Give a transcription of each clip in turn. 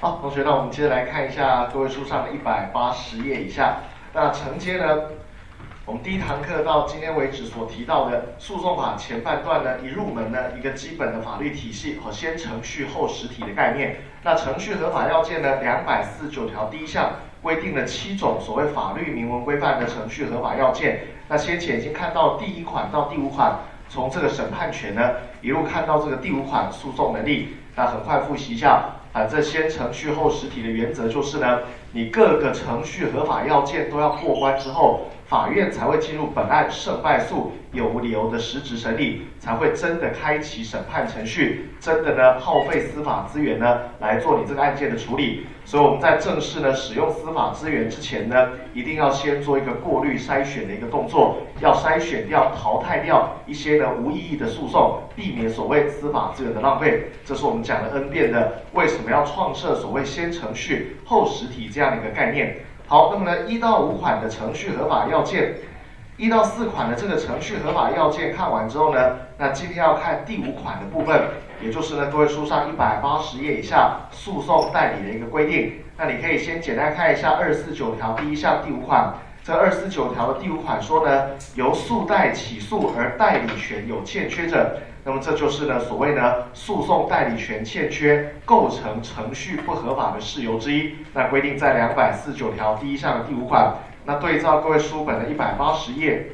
好，同学，那我们接着来看一下各位书上的一百八十页以下。那承接呢，我们第一堂课到今天为止所提到的诉讼法前半段呢，一入门呢，一个基本的法律体系和先程序后实体的概念。那程序合法要件呢，两百四十九条第一项规定了七种所谓法律明文规范的程序合法要件。那先前已经看到第一款到第五款，从这个审判权呢，一路看到这个第五款诉讼能力。那很快复习一下，反正先程序后实体的原则就是呢，你各个程序合法要件都要过关之后。法院才会进入本案胜败诉有无理由的实质审理，才会真的开启审判程序，真的呢耗费司法资源呢来做你这个案件的处理。所以我们在正式呢使用司法资源之前呢，一定要先做一个过滤筛选的一个动作，要筛选掉、淘汰掉一些呢无意义的诉讼，避免所谓司法资源的浪费。这是我们讲了 N 遍的，为什么要创设所谓先程序后实体这样的一个概念。好，那么呢，一到五款的程序合法要件，一到四款的这个程序合法要件看完之后呢，那今天要看第五款的部分，也就是呢，各位书上一百八十页以下诉讼代理的一个规定。那你可以先简单看一下二四九条第一项第五款，这二四九条的第五款说呢，由诉代起诉而代理权有欠缺者。那么这就是呢，所谓呢，诉讼代理权欠缺构成程序不合法的事由之一。那规定在两百四十九条第一项的第五款。那对照各位书本的一百八十页，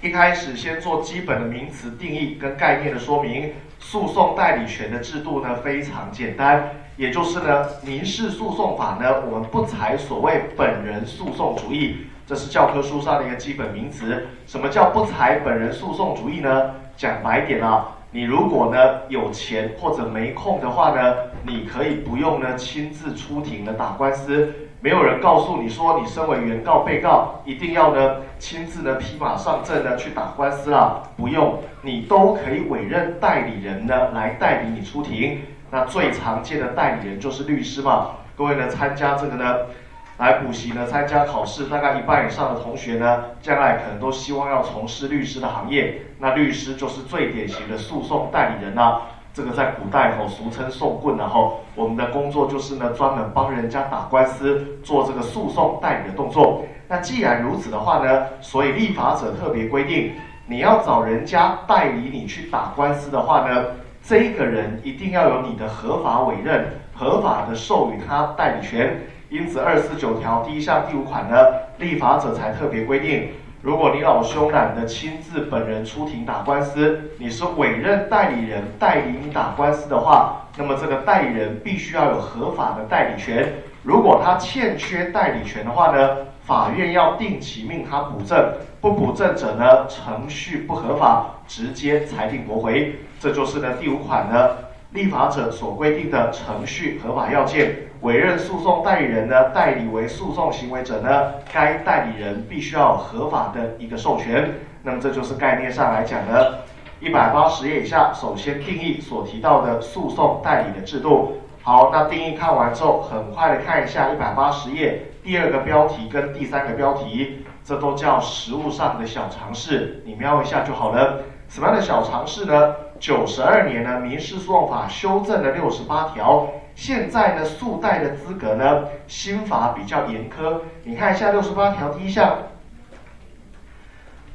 一开始先做基本的名词定义跟概念的说明。诉讼代理权的制度呢非常简单，也就是呢，民事诉讼法呢，我们不采所谓本人诉讼主义。这是教科书上的一个基本名词。什么叫不采本人诉讼主义呢？讲白点啊，你如果呢有钱或者没空的话呢，你可以不用呢亲自出庭的打官司。没有人告诉你说，你身为原告、被告，一定要呢亲自呢披马上阵呢去打官司啊？不用，你都可以委任代理人呢来代理你出庭。那最常见的代理人就是律师嘛。各位呢参加这个呢？来补习呢，参加考试，大概一半以上的同学呢，将来可能都希望要从事律师的行业。那律师就是最典型的诉讼代理人呐。这个在古代吼，俗称送棍然后我们的工作就是呢，专门帮人家打官司，做这个诉讼代理的动作。那既然如此的话呢，所以立法者特别规定，你要找人家代理你去打官司的话呢，这个人一定要有你的合法委任，合法的授予他代理权。因此，二四九条第一项第五款呢，立法者才特别规定，如果你老兄懒得亲自本人出庭打官司，你是委任代理人代理你打官司的话，那么这个代理人必须要有合法的代理权。如果他欠缺代理权的话呢，法院要定期命他补正，不补正者呢，程序不合法，直接裁定驳回。这就是呢第五款呢，立法者所规定的程序合法要件。委任诉讼代理人呢，代理为诉讼行为者呢，该代理人必须要合法的一个授权。那么这就是概念上来讲的，一百八十页以下，首先定义所提到的诉讼代理的制度。好，那定义看完之后，很快的看一下一百八十页第二个标题跟第三个标题，这都叫实务上的小常识，你瞄一下就好了。什么样的小常识呢？九十二年呢，民事诉讼法修正了六十八条。现在呢，诉代的资格呢，新法比较严苛。你看一下六十八条第一项，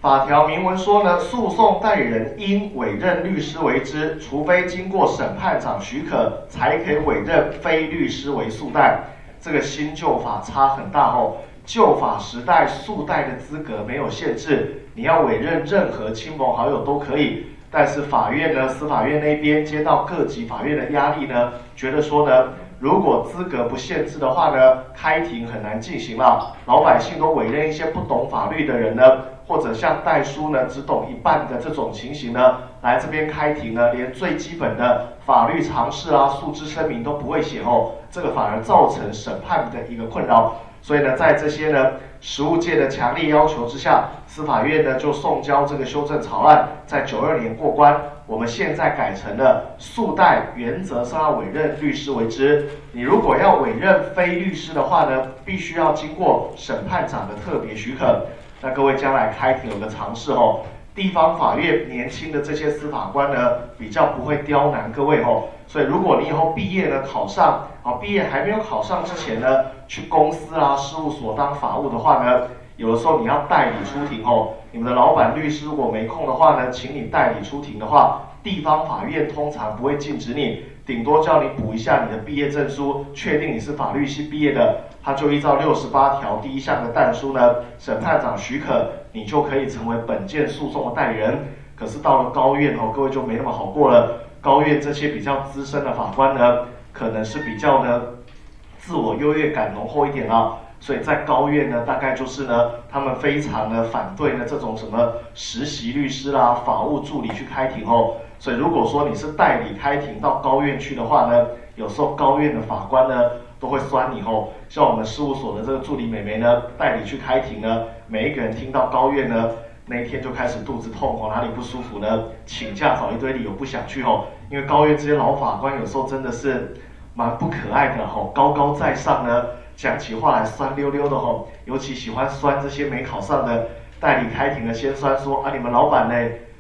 法条明文说呢，诉讼代理人应委任律师为之，除非经过审判长许可，才可以委任非律师为诉代。这个新旧法差很大哦。旧法时代诉代的资格没有限制，你要委任任何亲朋好友都可以。但是法院呢，司法院那边接到各级法院的压力呢，觉得说呢，如果资格不限制的话呢，开庭很难进行了。老百姓都委任一些不懂法律的人呢，或者像代书呢，只懂一半的这种情形呢，来这边开庭呢，连最基本的法律常识啊、诉之声明都不会写哦，这个反而造成审判的一个困扰。所以呢，在这些呢实务界的强力要求之下，司法院呢就送交这个修正草案，在九二年过关。我们现在改成了诉代原则上要委任律师为之。你如果要委任非律师的话呢，必须要经过审判长的特别许可。那各位将来开庭有个尝试哦，地方法院年轻的这些司法官呢，比较不会刁难各位哦。所以如果你以后毕业呢考上，啊，毕业还没有考上之前呢，去公司啊、事务所当法务的话呢，有的时候你要代理出庭哦。你们的老板律师如果没空的话呢，请你代理出庭的话，地方法院通常不会禁止你，顶多叫你补一下你的毕业证书，确定你是法律系毕业的，他就依照六十八条第一项的但书呢，审判长许可，你就可以成为本件诉讼的代理人。可是到了高院哦，各位就没那么好过了。高院这些比较资深的法官呢，可能是比较呢自我优越感浓厚一点啊，所以在高院呢，大概就是呢，他们非常的反对呢这种什么实习律师啦、法务助理去开庭哦。所以如果说你是代理开庭到高院去的话呢，有时候高院的法官呢都会酸你哦。像我们事务所的这个助理美眉呢，代理去开庭呢，每一个人听到高院呢。那一天就开始肚子痛哦，哪里不舒服呢？请假找一堆理由不想去哦。因为高院这些老法官有时候真的是蛮不可爱的吼，高高在上呢，讲起话来酸溜溜的吼，尤其喜欢酸这些没考上的代理开庭的先酸说啊，你们老板呢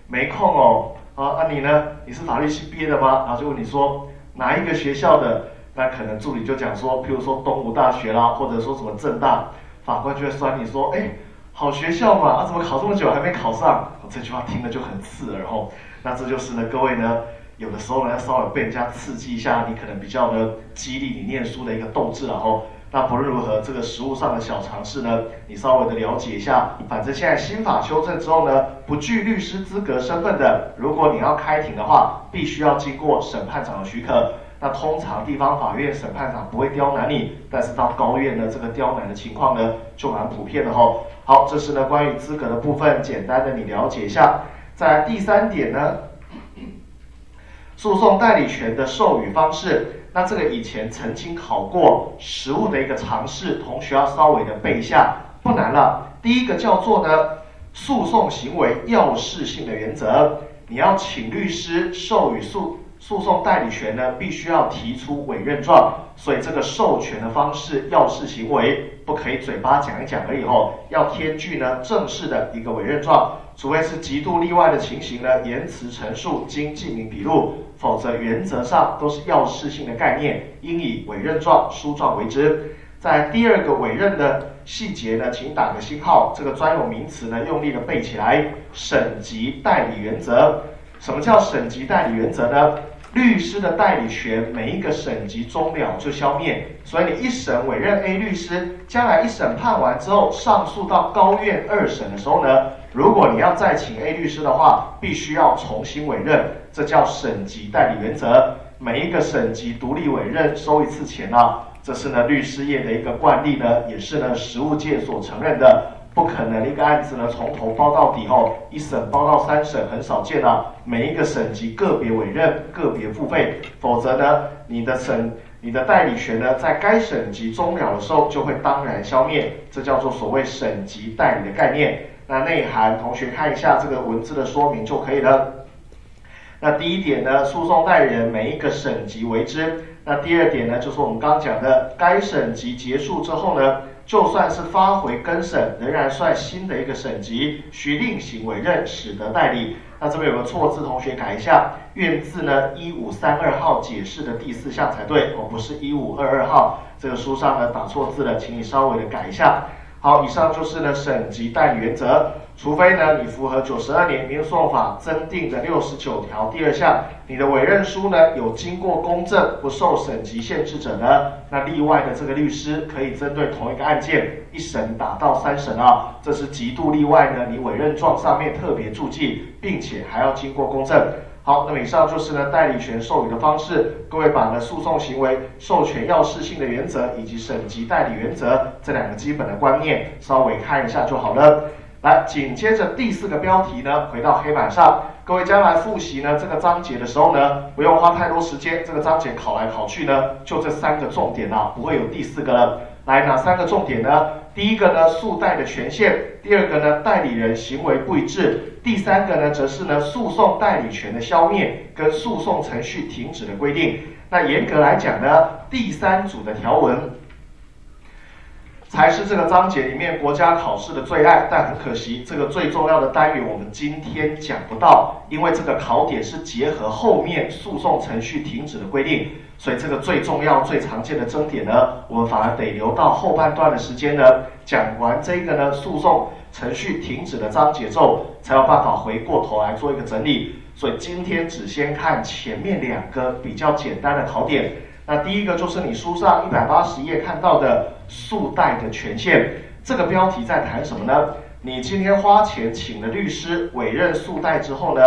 没空哦，啊啊你呢？你是法律系毕业的吗？然后就问你说哪一个学校的？那可能助理就讲说，譬如说东吴大学啦，或者说什么正大，法官就会酸你说，哎。好学校嘛，啊，怎么考这么久还没考上？这句话听了就很刺耳吼。那这就是呢，各位呢，有的时候呢要稍微被人家刺激一下，你可能比较呢激励你念书的一个斗志了吼。那不论如何，这个实务上的小尝试呢，你稍微的了解一下。反正现在新法修正之后呢，不具律师资格身份的，如果你要开庭的话，必须要经过审判长的许可。那通常地方法院审判长不会刁难你，但是到高院呢，这个刁难的情况呢就蛮普遍的吼。好，这是呢关于资格的部分，简单的你了解一下。在第三点呢，诉讼代理权的授予方式，那这个以前曾经考过实务的一个尝试，同学要稍微的背一下，不难了。第一个叫做呢，诉讼行为要事性的原则，你要请律师授予诉。诉讼代理权呢，必须要提出委任状，所以这个授权的方式要事行为不可以嘴巴讲一讲而已吼，要添具呢正式的一个委任状，除非是极度例外的情形呢，言辞陈述经记名笔录，否则原则上都是要事性的概念，应以委任状书状为之。在第二个委任的细节呢，请打个星号，这个专有名词呢，用力的背起来，省级代理原则。什么叫省级代理原则呢？律师的代理权，每一个省级终了就消灭，所以你一审委任 A 律师，将来一审判完之后，上诉到高院二审的时候呢，如果你要再请 A 律师的话，必须要重新委任，这叫省级代理原则。每一个省级独立委任收一次钱啊，这是呢律师业的一个惯例呢，也是呢实务界所承认的。不可能一个案子呢，从头包到底哦，一审包到三审很少见啊。每一个省级个别委任、个别付费，否则呢，你的省、你的代理权呢，在该省级终了的时候就会当然消灭。这叫做所谓省级代理的概念。那内涵，同学看一下这个文字的说明就可以了。那第一点呢，诉讼代理人每一个省级为之。那第二点呢，就是我们刚讲的，该省级结束之后呢。就算是发回更审，仍然算新的一个省级，需另行委任，使得代理。那这边有个错字，同学改一下，院字呢一五三二号解释的第四项才对，哦，不是一五二二号，这个书上呢打错字了，请你稍微的改一下。好，以上就是呢省级代理原则。除非呢，你符合九十二年民诉讼法增订的六十九条第二项，你的委任书呢有经过公证，不受审级限制者呢，那例外的这个律师可以针对同一个案件一审打到三审啊，这是极度例外呢。你委任状上面特别注记，并且还要经过公证。好，那么以上就是呢代理权授予的方式，各位把呢诉讼行为授权要事性的原则以及省级代理原则这两个基本的观念稍微看一下就好了。来，紧接着第四个标题呢，回到黑板上，各位将来复习呢这个章节的时候呢，不用花太多时间，这个章节考来考去呢，就这三个重点啊，不会有第四个了。来，哪三个重点呢？第一个呢，诉代的权限；第二个呢，代理人行为不一致；第三个呢，则是呢，诉讼代理权的消灭跟诉讼程序停止的规定。那严格来讲呢，第三组的条文。才是这个章节里面国家考试的最爱，但很可惜，这个最重要的单元我们今天讲不到，因为这个考点是结合后面诉讼程序停止的规定，所以这个最重要、最常见的争点呢，我们反而得留到后半段的时间呢，讲完这个呢诉讼程序停止的章节之后，才有办法回过头来做一个整理。所以今天只先看前面两个比较简单的考点。那第一个就是你书上一百八十页看到的诉贷的权限，这个标题在谈什么呢？你今天花钱请了律师委任诉贷之后呢，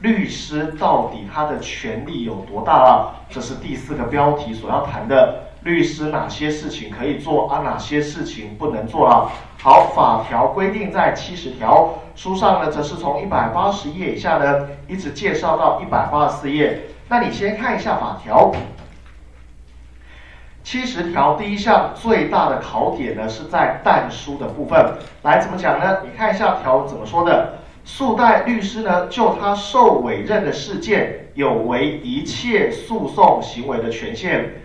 律师到底他的权利有多大啊？这是第四个标题所要谈的，律师哪些事情可以做啊？哪些事情不能做啊？好，法条规定在七十条，书上呢则是从一百八十页以下呢，一直介绍到一百八十四页。那你先看一下法条。七十条第一项最大的考点呢，是在但书的部分。来怎么讲呢？你看一下条怎么说的。诉贷律师呢，就他受委任的事件，有违一切诉讼行为的权限。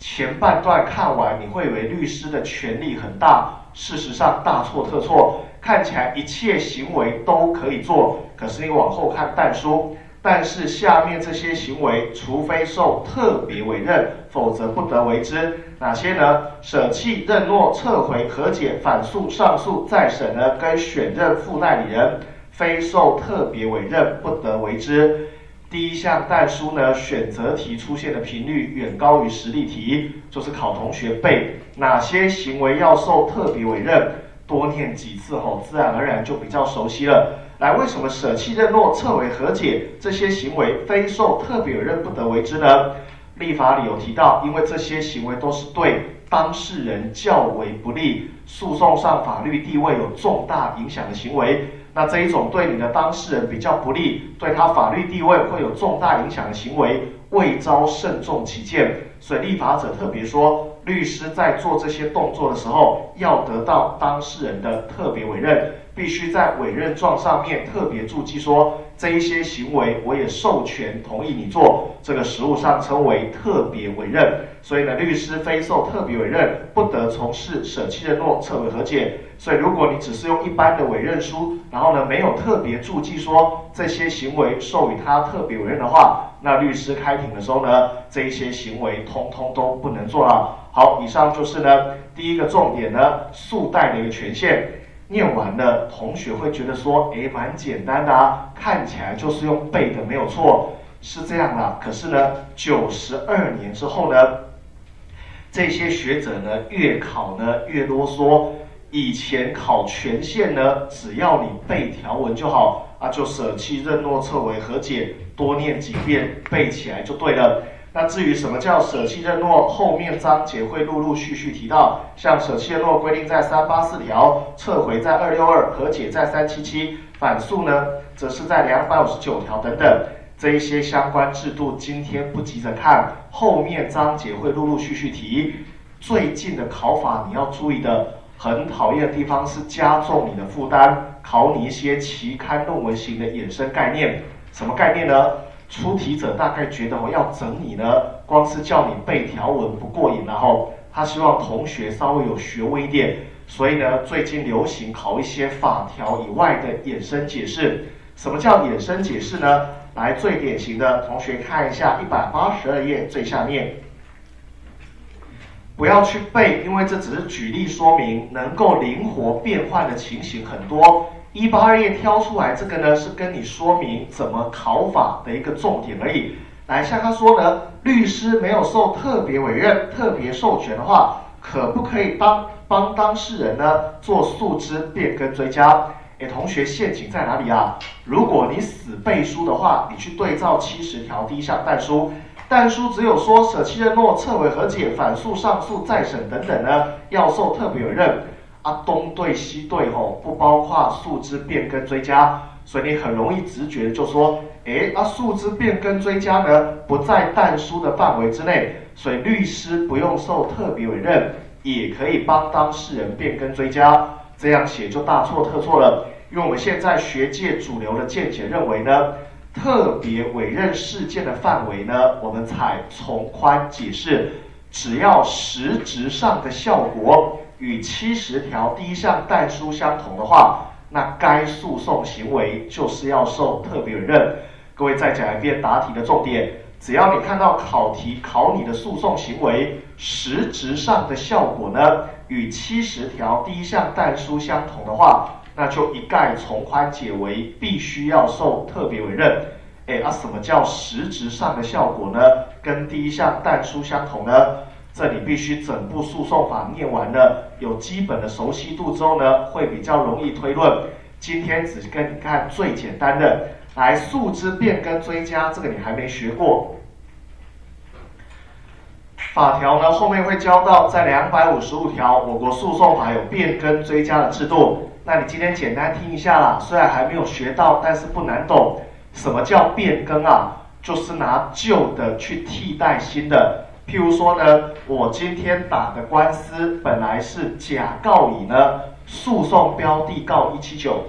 前半段看完，你会以为律师的权力很大，事实上大错特错。看起来一切行为都可以做，可是你往后看但书。但是下面这些行为，除非受特别委任，否则不得为之。哪些呢？舍弃、认诺、撤回、和解、反诉、上诉、再审呢？跟选任副代理人，非受特别委任，不得为之。第一项代书呢，选择题出现的频率远高于实例题，就是考同学背哪些行为要受特别委任，多念几次后，自然而然就比较熟悉了。来，为什么舍弃认诺、撤回和解这些行为非受特别委任不得为之呢？立法里有提到，因为这些行为都是对当事人较为不利，诉讼上法律地位有重大影响的行为。那这一种对你的当事人比较不利，对他法律地位会有重大影响的行为，未遭慎重起见。所以立法者特别说，律师在做这些动作的时候，要得到当事人的特别委任。必须在委任状上面特别注记说，这一些行为我也授权同意你做，这个实务上称为特别委任。所以呢，律师非受特别委任，不得从事舍弃认诺、撤回和解。所以如果你只是用一般的委任书，然后呢没有特别注记说这些行为授予他特别委任的话，那律师开庭的时候呢，这一些行为通通都不能做了。好，以上就是呢第一个重点呢，速贷的一个权限。念完了，同学会觉得说，诶，蛮简单的啊，看起来就是用背的，没有错，是这样的。可是呢，九十二年之后呢，这些学者呢，越考呢越啰嗦。以前考权限呢，只要你背条文就好啊，就舍弃、认诺、撤回、和解，多念几遍，背起来就对了。那至于什么叫舍弃认诺，后面章节会陆陆续续提到，像舍弃认诺规定在三八四条，撤回在二六二，和解在三七七，反诉呢，则是在两百五十九条等等。这一些相关制度，今天不急着看，后面章节会陆陆续续提。最近的考法你要注意的，很讨厌的地方是加重你的负担，考你一些期刊论文型的衍生概念。什么概念呢？出题者大概觉得我要整你呢，光是叫你背条文不过瘾，然后他希望同学稍微有学问一点，所以呢，最近流行考一些法条以外的衍生解释。什么叫衍生解释呢？来，最典型的同学看一下一百八十二页最下面，不要去背，因为这只是举例说明，能够灵活变换的情形很多。一八二页挑出来这个呢，是跟你说明怎么考法的一个重点而已。来，像他说呢，律师没有受特别委任、特别授权的话，可不可以当帮当事人呢做诉之变更追加？哎，同学，陷阱在哪里啊？如果你死背书的话，你去对照七十条第一项但书，但书只有说舍弃认诺、撤回和解、反诉、上诉、再审等等呢，要受特别委任。啊，东对西对吼，不包括诉之变更追加，所以你很容易直觉就说，哎，啊，诉之变更追加呢不在但书的范围之内，所以律师不用受特别委任，也可以帮当事人变更追加，这样写就大错特错了，因为我们现在学界主流的见解认为呢，特别委任事件的范围呢，我们采从宽解释，只要实质上的效果。与七十条第一项代书相同的话，那该诉讼行为就是要受特别委任。各位再讲一遍答题的重点，只要你看到考题考你的诉讼行为实质上的效果呢，与七十条第一项代书相同的话，那就一概从宽解为必须要受特别委任。哎，那什么叫实质上的效果呢？跟第一项代书相同呢？这里必须整部诉讼法念完了，有基本的熟悉度之后呢，会比较容易推论。今天只跟你看最简单的，来诉之变更追加，这个你还没学过。法条呢后面会教到，在两百五十五条，我国诉讼法有变更追加的制度。那你今天简单听一下啦，虽然还没有学到，但是不难懂。什么叫变更啊？就是拿旧的去替代新的。譬如说呢，我今天打的官司本来是甲告乙呢，诉讼标的告一七九，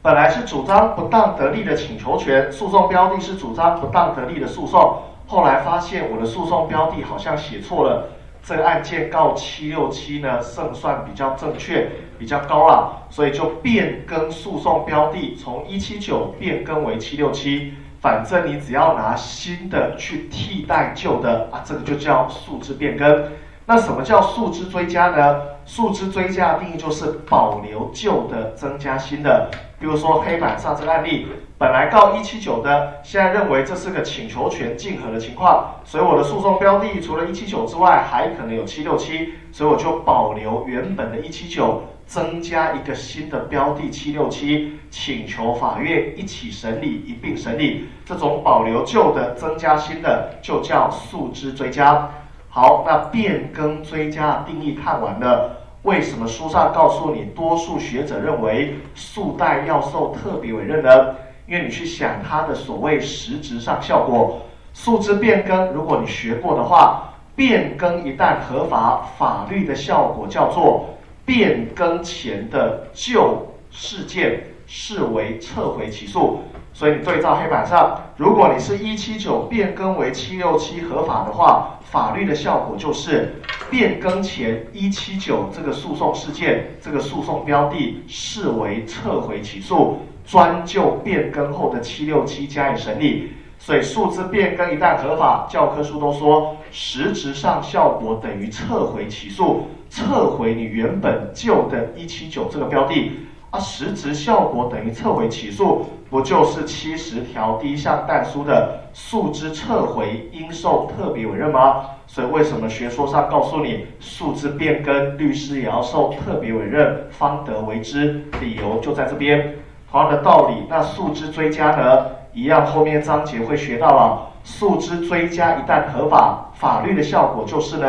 本来是主张不当得利的请求权，诉讼标的是主张不当得利的诉讼，后来发现我的诉讼标的好像写错了，这个案件告七六七呢，胜算比较正确，比较高了，所以就变更诉讼标的，从一七九变更为七六七。反正你只要拿新的去替代旧的啊，这个就叫数字变更。那什么叫数字追加呢？数字追加的定义就是保留旧的，增加新的。比如说黑板上这个案例，本来告一七九的，现在认为这是个请求权竞合的情况，所以我的诉讼标的除了一七九之外，还可能有七六七，所以我就保留原本的一七九。增加一个新的标的七六七，请求法院一起审理，一并审理。这种保留旧的，增加新的，就叫诉之追加。好，那变更追加定义看完了，为什么书上告诉你，多数学者认为诉代要受特别委任呢？因为你去想它的所谓实质上效果，诉之变更，如果你学过的话，变更一旦合法，法律的效果叫做。变更前的旧事件视为撤回起诉，所以你对照黑板上，如果你是一七九变更为七六七合法的话，法律的效果就是变更前一七九这个诉讼事件，这个诉讼标的视为撤回起诉，专就变更后的七六七加以审理。所以数字变更一旦合法，教科书都说实质上效果等于撤回起诉。撤回你原本旧的一七九这个标的，啊，实质效果等于撤回起诉，不就是七十条第一项但书的诉之撤回应受特别委任吗？所以为什么学说上告诉你诉之变更，律师也要受特别委任方得为之？理由就在这边。同样的道理，那诉之追加呢？一样，后面章节会学到了，诉之追加一旦合法，法律的效果就是呢。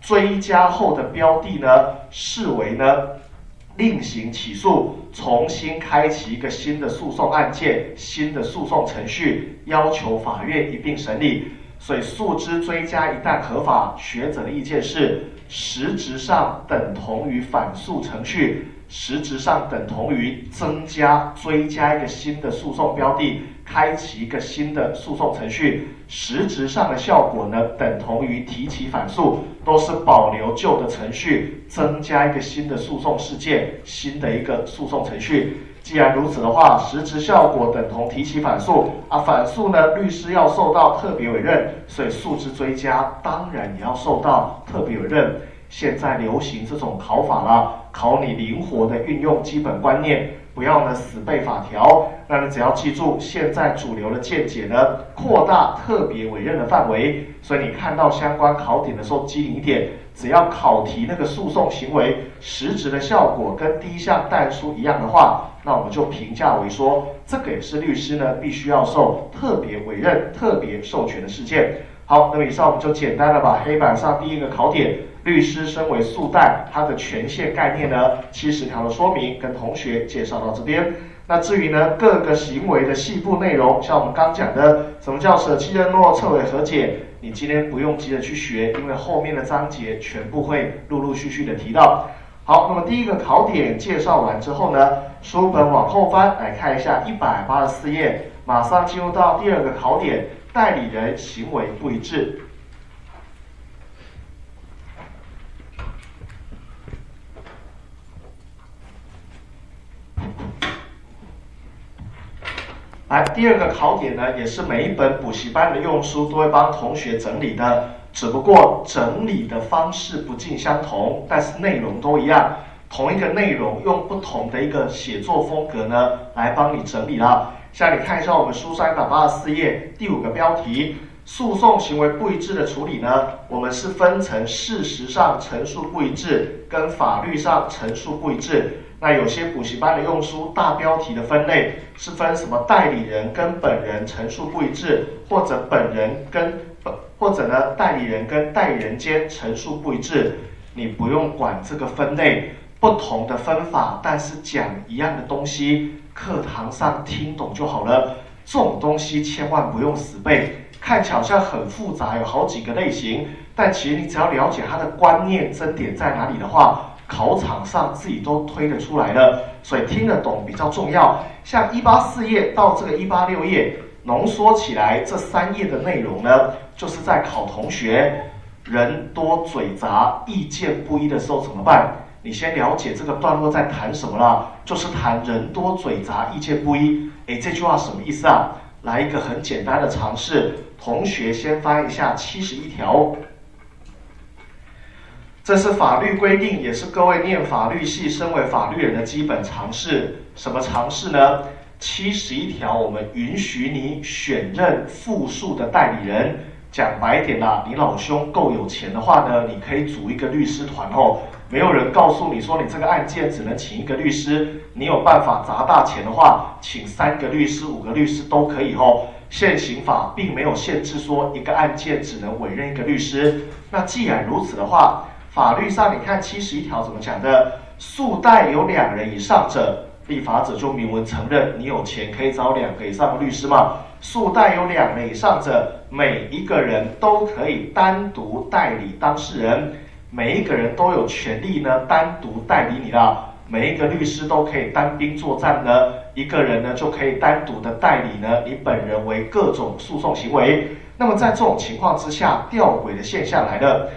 追加后的标的呢，视为呢另行起诉，重新开启一个新的诉讼案件、新的诉讼程序，要求法院一并审理。所以诉之追加一旦合法，学者的意见是，实质上等同于反诉程序，实质上等同于增加、追加一个新的诉讼标的。开启一个新的诉讼程序，实质上的效果呢，等同于提起反诉，都是保留旧的程序，增加一个新的诉讼事件，新的一个诉讼程序。既然如此的话，实质效果等同提起反诉啊，反诉呢，律师要受到特别委任，所以诉之追加当然也要受到特别委任。现在流行这种考法了，考你灵活的运用基本观念。不要呢死背法条，那你只要记住，现在主流的见解呢，扩大特别委任的范围。所以你看到相关考点的时候，机灵一点，只要考题那个诉讼行为实质的效果跟第一项但书一样的话，那我们就评价为说，这个也是律师呢必须要受特别委任、特别授权的事件。好，那么以上我们就简单的把黑板上第一个考点。律师身为诉代，他的权限概念呢，七十条的说明跟同学介绍到这边。那至于呢各个行为的细部内容，像我们刚讲的，什么叫舍弃认诺、撤回和解，你今天不用急着去学，因为后面的章节全部会陆陆续续的提到。好，那么第一个考点介绍完之后呢，书本往后翻来看一下一百八十四页，马上进入到第二个考点，代理人行为不一致。来，第二个考点呢，也是每一本补习班的用书都会帮同学整理的，只不过整理的方式不尽相同，但是内容都一样。同一个内容，用不同的一个写作风格呢，来帮你整理了。像你看一下我们书三百八十四页第五个标题，诉讼行为不一致的处理呢，我们是分成事实上陈述不一致跟法律上陈述不一致。那有些补习班的用书大标题的分类是分什么代理人跟本人陈述不一致，或者本人跟本或者呢代理人跟代理人间陈述不一致，你不用管这个分类，不同的分法，但是讲一样的东西，课堂上听懂就好了。这种东西千万不用死背，看起来好像很复杂，有好几个类型，但其实你只要了解它的观念真点在哪里的话。考场上自己都推得出来了，所以听得懂比较重要。像一八四页到这个一八六页，浓缩起来这三页的内容呢，就是在考同学人多嘴杂、意见不一的时候怎么办？你先了解这个段落在谈什么了，就是谈人多嘴杂、意见不一。诶，这句话什么意思啊？来一个很简单的尝试，同学先翻一下七十一条。这是法律规定，也是各位念法律系、身为法律人的基本常识。什么常识呢？七十一条，我们允许你选任复数的代理人。讲白点啦，你老兄够有钱的话呢，你可以组一个律师团哦。没有人告诉你说你这个案件只能请一个律师，你有办法砸大钱的话，请三个律师、五个律师都可以哦。现行法并没有限制说一个案件只能委任一个律师。那既然如此的话，法律上，你看七十一条怎么讲的？诉代有两人以上者，立法者就明文承认你有钱可以找两个以上的律师嘛。诉代有两人以上者，每一个人都可以单独代理当事人，每一个人都有权利呢单独代理你的。每一个律师都可以单兵作战呢，一个人呢就可以单独的代理呢你本人为各种诉讼行为。那么在这种情况之下，吊诡的现象来了。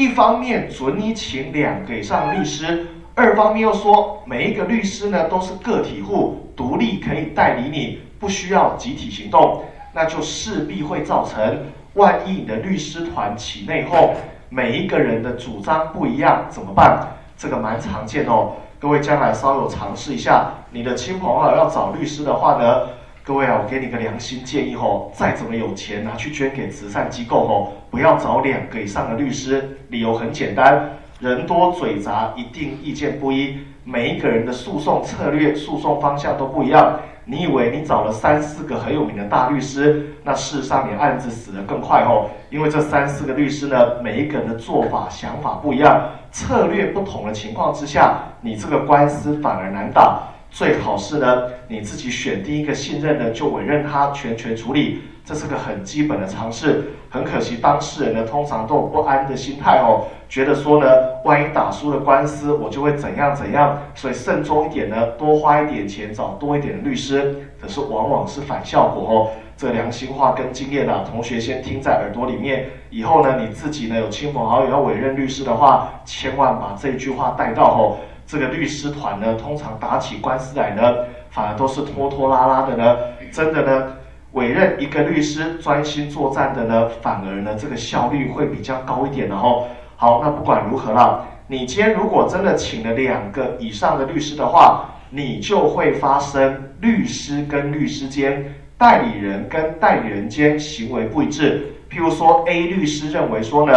一方面准你请两个以上律师，二方面又说每一个律师呢都是个体户，独立可以代理你，不需要集体行动，那就势必会造成，万一你的律师团起内讧，每一个人的主张不一样怎么办？这个蛮常见哦，各位将来稍有尝试一下，你的亲朋好友要找律师的话呢？各位啊，我给你个良心建议吼，再怎么有钱拿去捐给慈善机构吼，不要找两个以上的律师。理由很简单，人多嘴杂，一定意见不一，每一个人的诉讼策略、诉讼方向都不一样。你以为你找了三四个很有名的大律师，那事实上你案子死得更快吼，因为这三四个律师呢，每一个人的做法、想法不一样，策略不同的情况之下，你这个官司反而难打。最好是呢，你自己选第一个信任的，就委任他全权处理，这是个很基本的常识。很可惜，当事人呢通常都有不安的心态哦，觉得说呢，万一打输了官司，我就会怎样怎样，所以慎重一点呢，多花一点钱找多一点的律师，可是往往是反效果哦。这良心话跟经验啊，同学先听在耳朵里面，以后呢，你自己呢有亲朋好友要委任律师的话，千万把这句话带到哦。这个律师团呢，通常打起官司来呢，反而都是拖拖拉拉的呢。真的呢，委任一个律师专心作战的呢，反而呢，这个效率会比较高一点的哦。好，那不管如何啦，你今天如果真的请了两个以上的律师的话，你就会发生律师跟律师间、代理人跟代理人间行为不一致。譬如说，A 律师认为说呢。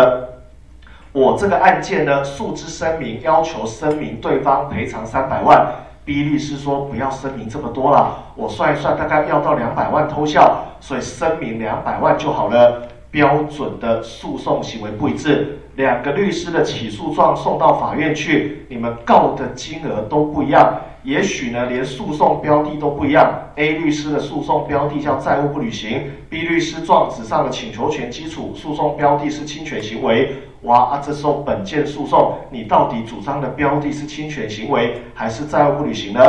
我这个案件呢，诉之声明，要求声明对方赔偿三百万。B 律师说不要声明这么多了，我算一算，大概要到两百万偷笑，所以声明两百万就好了。标准的诉讼行为不一致，两个律师的起诉状送到法院去，你们告的金额都不一样。也许呢，连诉讼标的都不一样。A 律师的诉讼标的叫债务不履行，B 律师状纸上的请求权基础诉讼标的是侵权行为。哇啊，这时候本件诉讼你到底主张的标的是侵权行为还是债务不履行呢？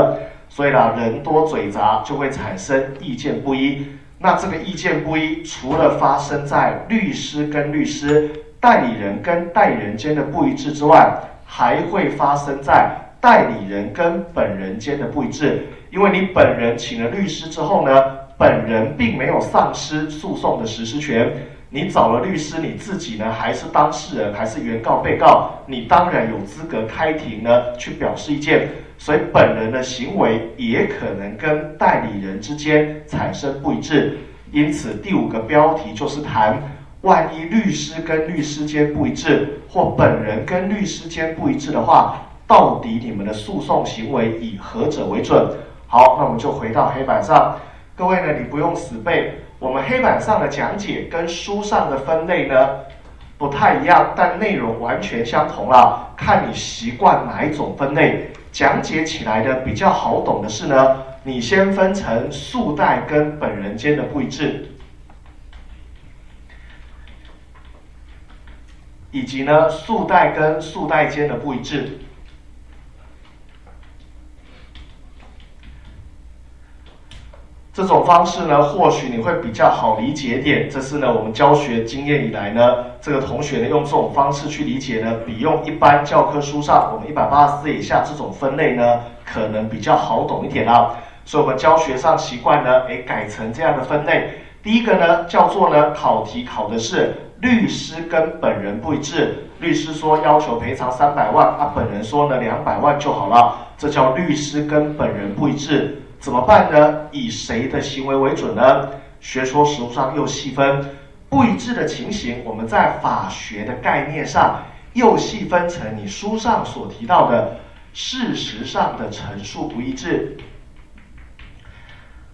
所以啦，人多嘴杂就会产生意见不一。那这个意见不一，除了发生在律师跟律师、代理人跟代理人间的不一致之外，还会发生在。代理人跟本人间的不一致，因为你本人请了律师之后呢，本人并没有丧失诉讼的实施权。你找了律师，你自己呢还是当事人，还是原告、被告，你当然有资格开庭呢去表示意见。所以本人的行为也可能跟代理人之间产生不一致。因此第五个标题就是谈，万一律师跟律师间不一致，或本人跟律师间不一致的话，到底你们的诉讼行为以何者为准？好，那我们就回到黑板上，各位呢，你不用死背。我们黑板上的讲解跟书上的分类呢不太一样，但内容完全相同了。看你习惯哪一种分类，讲解起来的比较好懂的是呢，你先分成诉代跟本人间的不一致，以及呢诉代跟诉代间的不一致。这种方式呢，或许你会比较好理解点。这是呢，我们教学经验以来呢，这个同学呢用这种方式去理解呢，比用一般教科书上我们一百八十字以下这种分类呢，可能比较好懂一点啊。所以，我们教学上习惯呢，诶，改成这样的分类。第一个呢，叫做呢，考题考的是律师跟本人不一致。律师说要求赔偿三百万，啊，本人说呢两百万就好了，这叫律师跟本人不一致。怎么办呢？以谁的行为为准呢？学说实务上又细分不一致的情形，我们在法学的概念上又细分成你书上所提到的事实上的陈述不一致，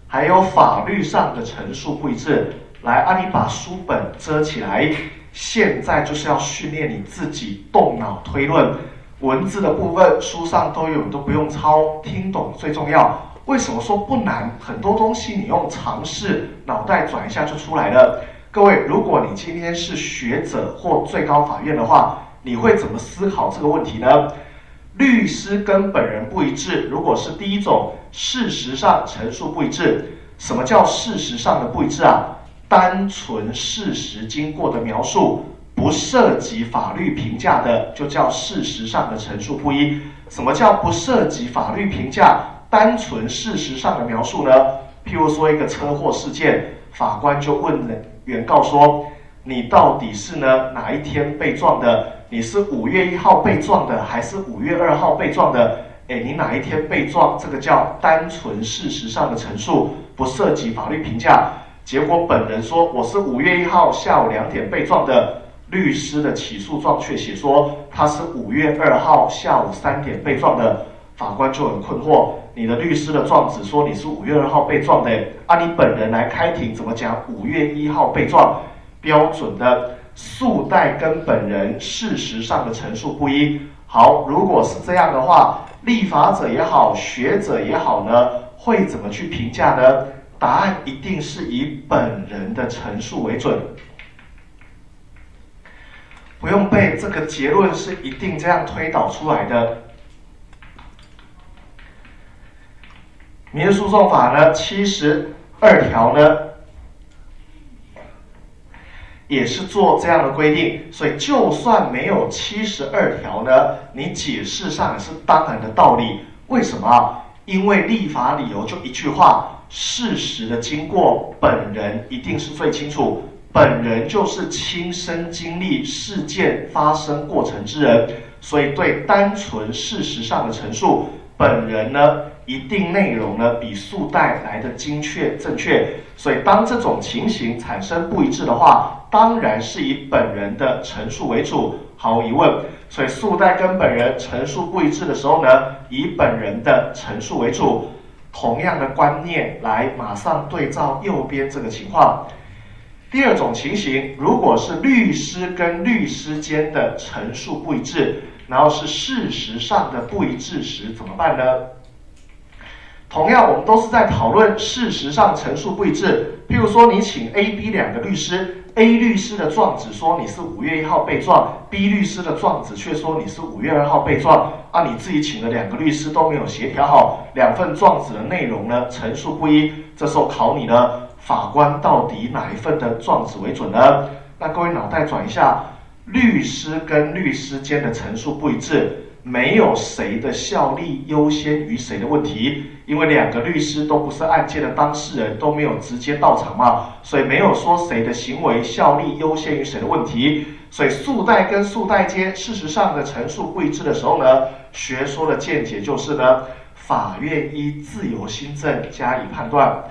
还有法律上的陈述不一致。来，阿你把书本遮起来，现在就是要训练你自己动脑推论，文字的部分书上都有，都不用抄，听懂最重要。为什么说不难？很多东西你用尝试脑袋转一下就出来了。各位，如果你今天是学者或最高法院的话，你会怎么思考这个问题呢？律师跟本人不一致，如果是第一种，事实上陈述不一致。什么叫事实上的不一致啊？单纯事实经过的描述，不涉及法律评价的，就叫事实上的陈述不一。什么叫不涉及法律评价？单纯事实上的描述呢？譬如说一个车祸事件，法官就问原告说：“你到底是呢哪一天被撞的？你是五月一号被撞的，还是五月二号被撞的？哎，你哪一天被撞？这个叫单纯事实上的陈述，不涉及法律评价。结果本人说我是五月一号下午两点被撞的，律师的起诉状却写说他是五月二号下午三点被撞的。”法官就很困惑，你的律师的状子说你是五月二号被撞的，按你本人来开庭怎么讲？五月一号被撞，标准的诉代跟本人事实上的陈述不一。好，如果是这样的话，立法者也好，学者也好呢，会怎么去评价呢？答案一定是以本人的陈述为准，不用背，这个结论是一定这样推导出来的。民事诉讼法呢，七十二条呢，也是做这样的规定，所以就算没有七十二条呢，你解释上也是当然的道理。为什么？因为立法理由就一句话：事实的经过，本人一定是最清楚，本人就是亲身经历事件发生过程之人，所以对单纯事实上的陈述，本人呢？一定内容呢比速带来的精确正确，所以当这种情形产生不一致的话，当然是以本人的陈述为主，毫无疑问。所以速代跟本人陈述不一致的时候呢，以本人的陈述为主。同样的观念来马上对照右边这个情况。第二种情形，如果是律师跟律师间的陈述不一致，然后是事实上的不一致时，怎么办呢？同样，我们都是在讨论事实上陈述不一致。譬如说，你请 A、B 两个律师，A 律师的状子说你是五月一号被撞，B 律师的状子却说你是五月二号被撞。啊，你自己请的两个律师都没有协调好，两份状子的内容呢陈述不一。这时候考你呢，法官到底哪一份的状子为准呢？那各位脑袋转一下，律师跟律师间的陈述不一致。没有谁的效力优先于谁的问题，因为两个律师都不是案件的当事人，都没有直接到场嘛，所以没有说谁的行为效力优先于谁的问题。所以诉代跟诉代间事实上的陈述不一致的时候呢，学说的见解就是呢，法院依自由心证加以判断。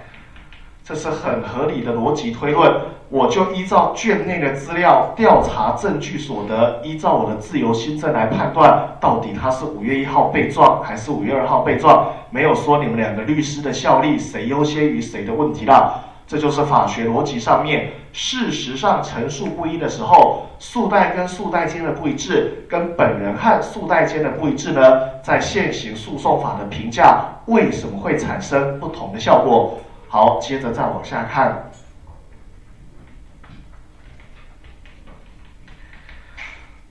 这是很合理的逻辑推论，我就依照卷内的资料调查证据所得，依照我的自由心证来判断，到底他是五月一号被撞还是五月二号被撞，没有说你们两个律师的效力谁优先于谁的问题啦。这就是法学逻辑上面，事实上陈述不一的时候，诉代跟诉代间的不一致，跟本人和诉代间的不一致呢，在现行诉讼法的评价为什么会产生不同的效果？好，接着再往下看，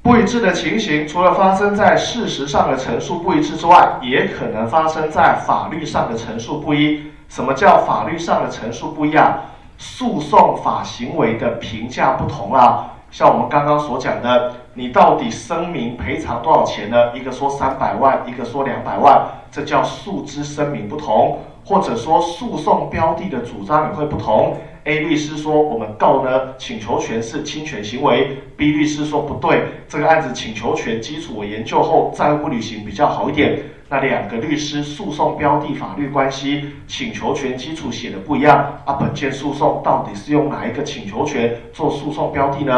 不一致的情形，除了发生在事实上的陈述不一致之外，也可能发生在法律上的陈述不一。什么叫法律上的陈述不一样？诉讼法行为的评价不同啊。像我们刚刚所讲的，你到底声明赔偿多少钱呢？一个说三百万，一个说两百万，这叫诉之声明不同。或者说诉讼标的的主张也会不同。A 律师说我们告呢请求权是侵权行为，B 律师说不对，这个案子请求权基础我研究后债务履行比较好一点。那两个律师诉讼标的法律关系请求权基础写的不一样啊，本件诉讼到底是用哪一个请求权做诉讼标的呢？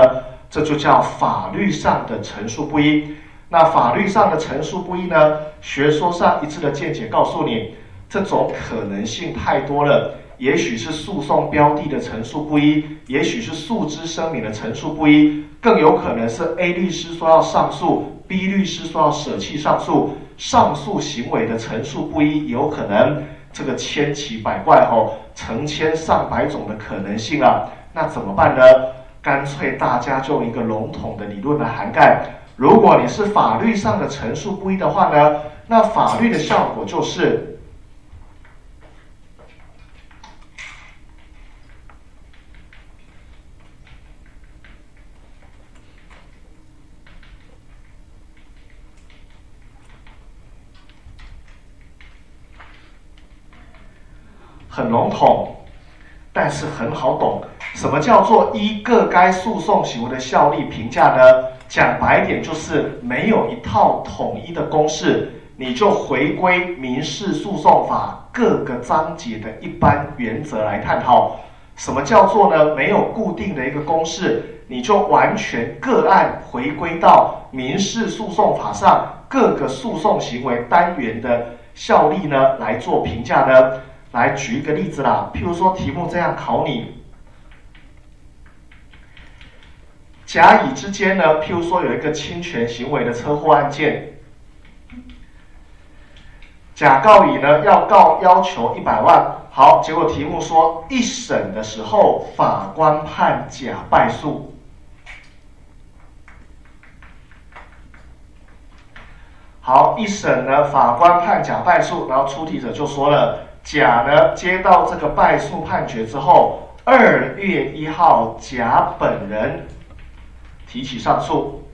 这就叫法律上的陈述不一。那法律上的陈述不一呢？学说上一致的见解告诉你。这种可能性太多了，也许是诉讼标的的陈述不一，也许是诉之声明的陈述不一，更有可能是 A 律师说要上诉，B 律师说要舍弃上诉，上诉行为的陈述不一，有可能这个千奇百怪吼，成千上百种的可能性啊，那怎么办呢？干脆大家就用一个笼统的理论来涵盖。如果你是法律上的陈述不一的话呢，那法律的效果就是。很笼统，但是很好懂。什么叫做依各该诉讼行为的效力评价呢？讲白点就是没有一套统一的公式，你就回归民事诉讼法各个章节的一般原则来探讨。什么叫做呢？没有固定的一个公式，你就完全个案回归到民事诉讼法上各个诉讼行为单元的效力呢来做评价呢？来举一个例子啦，譬如说题目这样考你，甲乙之间呢，譬如说有一个侵权行为的车祸案件，甲告乙呢要告要求一百万，好，结果题目说一审的时候法官判甲败诉，好，一审呢法官判甲败诉，然后出题者就说了。甲呢接到这个败诉判决之后，二月一号，甲本人提起上诉。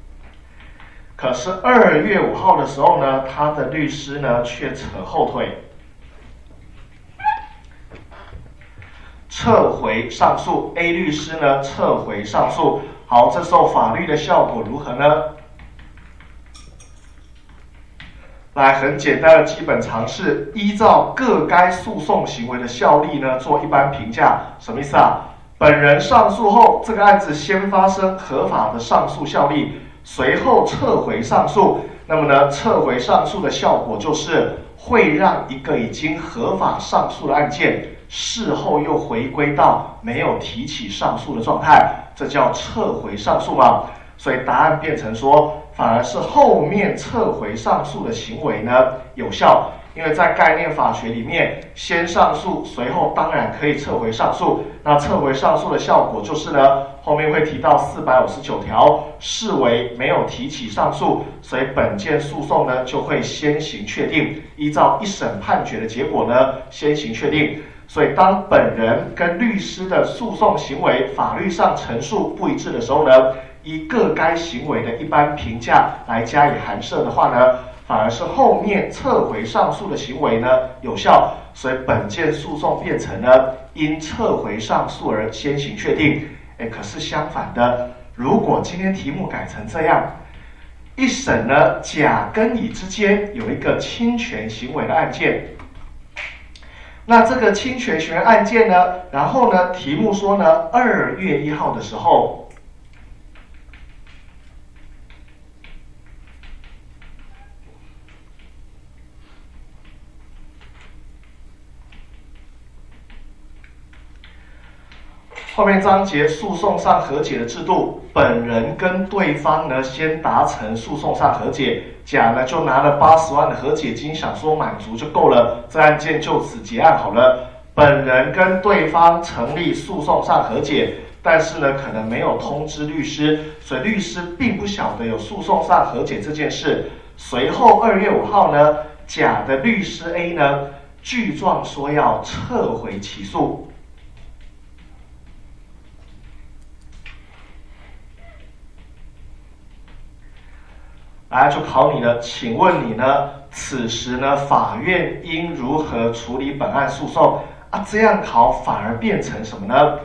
可是二月五号的时候呢，他的律师呢却扯后腿，撤回上诉。A 律师呢撤回上诉。好，这时候法律的效果如何呢？来，很简单的基本常识，依照各该诉讼行为的效力呢，做一般评价，什么意思啊？本人上诉后，这个案子先发生合法的上诉效力，随后撤回上诉，那么呢，撤回上诉的效果就是会让一个已经合法上诉的案件，事后又回归到没有提起上诉的状态，这叫撤回上诉吗？所以答案变成说。反而是后面撤回上诉的行为呢有效，因为在概念法学里面，先上诉，随后当然可以撤回上诉。那撤回上诉的效果就是呢，后面会提到四百五十九条，视为没有提起上诉，所以本件诉讼呢就会先行确定，依照一审判决的结果呢先行确定。所以当本人跟律师的诉讼行为法律上陈述不一致的时候呢？依各该行为的一般评价来加以函涉的话呢，反而是后面撤回上诉的行为呢有效，所以本件诉讼变成呢因撤回上诉而先行确定。哎，可是相反的，如果今天题目改成这样，一审呢甲跟乙之间有一个侵权行为的案件。那这个侵权行为案件呢？然后呢？题目说呢，二月一号的时候，后面章节诉讼上和解的制度，本人跟对方呢先达成诉讼上和解。甲呢就拿了八十万的和解金，想说满足就够了，这案件就此结案好了。本人跟对方成立诉讼上和解，但是呢可能没有通知律师，所以律师并不晓得有诉讼上和解这件事。随后二月五号呢，甲的律师 A 呢具状说要撤回起诉。来，就考你了，请问你呢？此时呢，法院应如何处理本案诉讼啊？这样考反而变成什么呢？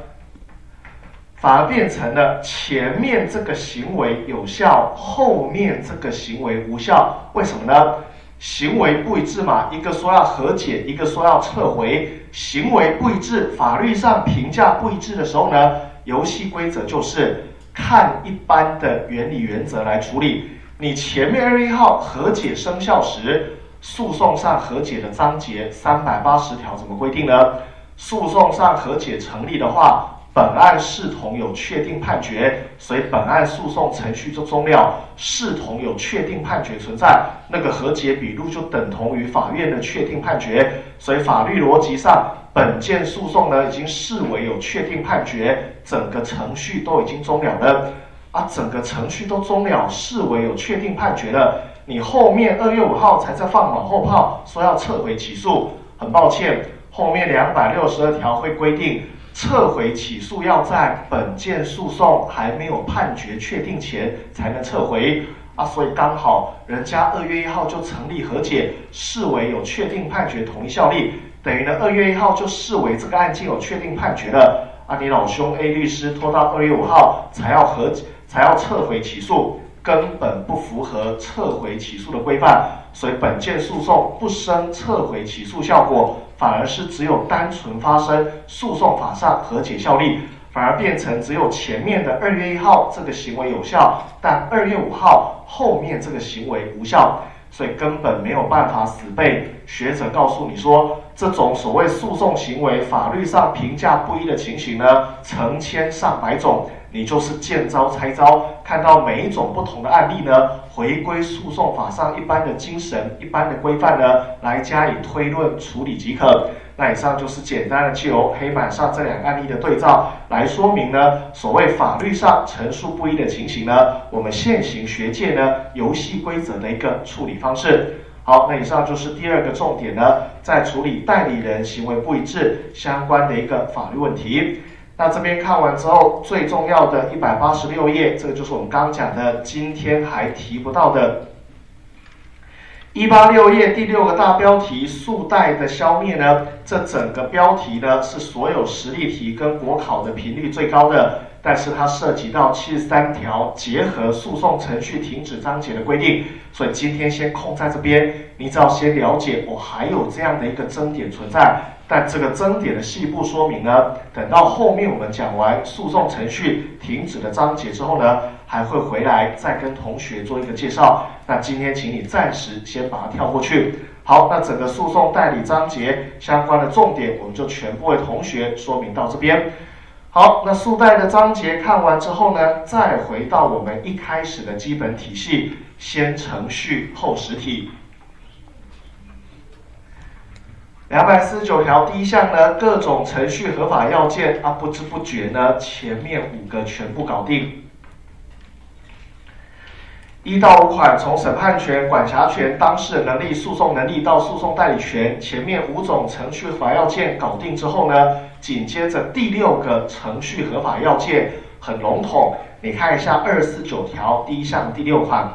反而变成了前面这个行为有效，后面这个行为无效。为什么呢？行为不一致嘛，一个说要和解，一个说要撤回。行为不一致，法律上评价不一致的时候呢，游戏规则就是看一般的原理原则来处理。你前面二月一号和解生效时，诉讼上和解的章节三百八十条怎么规定呢？诉讼上和解成立的话，本案视同有确定判决，所以本案诉讼程序就终了，视同有确定判决存在，那个和解笔录就等同于法院的确定判决，所以法律逻辑上，本件诉讼呢已经视为有确定判决，整个程序都已经终了了。啊，整个程序都终了，视为有确定判决了。你后面二月五号才在放马后炮，说要撤回起诉。很抱歉，后面两百六十二条会规定，撤回起诉要在本件诉讼还没有判决确定前才能撤回。啊，所以刚好人家二月一号就成立和解，视为有确定判决，同一效力，等于呢二月一号就视为这个案件有确定判决了。啊，你老兄 A 律师拖到二月五号才要和解。才要撤回起诉，根本不符合撤回起诉的规范，所以本件诉讼不生撤回起诉效果，反而是只有单纯发生诉讼法上和解效力，反而变成只有前面的二月一号这个行为有效，但二月五号后面这个行为无效，所以根本没有办法死背。学者告诉你说，这种所谓诉讼行为法律上评价不一的情形呢，成千上百种。你就是见招拆招，看到每一种不同的案例呢，回归诉讼法上一般的精神、一般的规范呢，来加以推论处理即可。那以上就是简单的就黑板上这两个案例的对照来说明呢，所谓法律上陈述不一的情形呢，我们现行学界呢游戏规则的一个处理方式。好，那以上就是第二个重点呢，在处理代理人行为不一致相关的一个法律问题。那这边看完之后，最重要的一百八十六页，这个就是我们刚讲的，今天还提不到的。一八六页第六个大标题，速贷的消灭呢？这整个标题呢是所有实例题跟国考的频率最高的，但是它涉及到七十三条结合诉讼程序停止章节的规定，所以今天先空在这边，你只要先了解，我还有这样的一个争点存在。但这个争点的细部说明呢，等到后面我们讲完诉讼程序停止的章节之后呢，还会回来再跟同学做一个介绍。那今天请你暂时先把它跳过去。好，那整个诉讼代理章节相关的重点，我们就全部为同学说明到这边。好，那速代的章节看完之后呢，再回到我们一开始的基本体系，先程序后实体。两百四十九条第一项呢，各种程序合法要件啊，不知不觉呢，前面五个全部搞定。一到五款，从审判权、管辖权、当事人能力、诉讼能力到诉讼代理权，前面五种程序法要件搞定之后呢，紧接着第六个程序合法要件，很笼统。你看一下二四九条第一项第六款。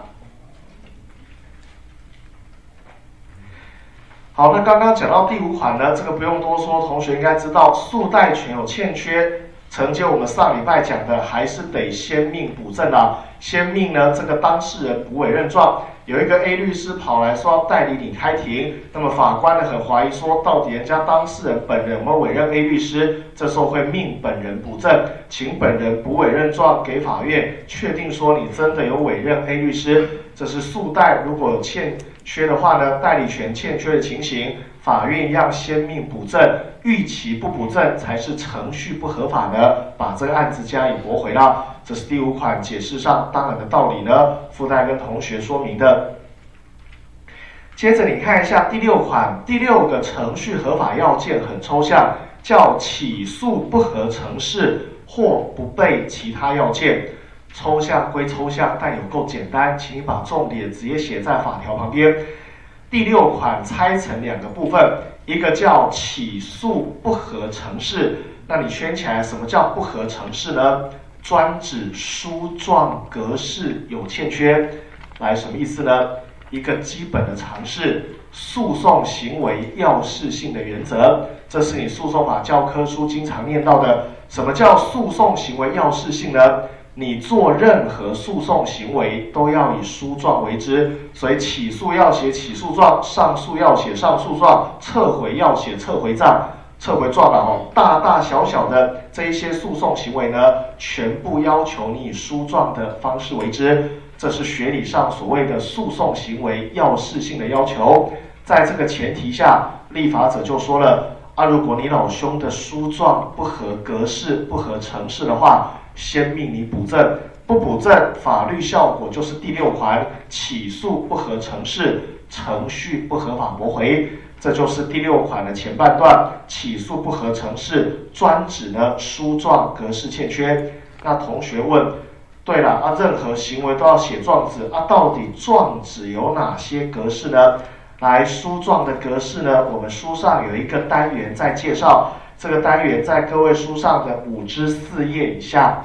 好，那刚刚讲到第五款呢，这个不用多说，同学应该知道，诉贷权有欠缺。承接我们上礼拜讲的，还是得先命补正啊。先命呢，这个当事人补委任状，有一个 A 律师跑来说要代理你开庭，那么法官呢很怀疑说，到底人家当事人本人有没有委任 A 律师？这时候会命本人补证，请本人补委任状给法院，确定说你真的有委任 A 律师。这是诉代如果欠缺的话呢，代理权欠缺的情形。法院要先命补证，逾期不补证才是程序不合法的，把这个案子加以驳回了。这是第五款解释上当然的道理呢，附带跟同学说明的。接着你看一下第六款，第六个程序合法要件很抽象，叫起诉不合程式或不备其他要件。抽象归抽象，但有够简单，请你把重点直接写在法条旁边。第六款拆成两个部分，一个叫起诉不合程式，那你圈起来，什么叫不合程式呢？专指书状格式有欠缺，来什么意思呢？一个基本的常识，诉讼行为要事性的原则，这是你诉讼法教科书经常念到的。什么叫诉讼行为要事性呢？你做任何诉讼行为都要以书状为之，所以起诉要写起诉状，上诉要写上诉状，撤回要写撤回状，撤回状的哦，大大小小的这一些诉讼行为呢，全部要求你以书状的方式为之，这是学理上所谓的诉讼行为要事性的要求。在这个前提下，立法者就说了啊，如果你老兄的书状不合格式、不合程式的话。先命你补正，不补正，法律效果就是第六款起诉不合程式，程序不合法驳回。这就是第六款的前半段，起诉不合程式，专指呢书状格式欠缺。那同学问，对了啊，任何行为都要写状纸啊，到底状纸有哪些格式呢？来，书状的格式呢，我们书上有一个单元在介绍。这个单元在各位书上的五至四页以下。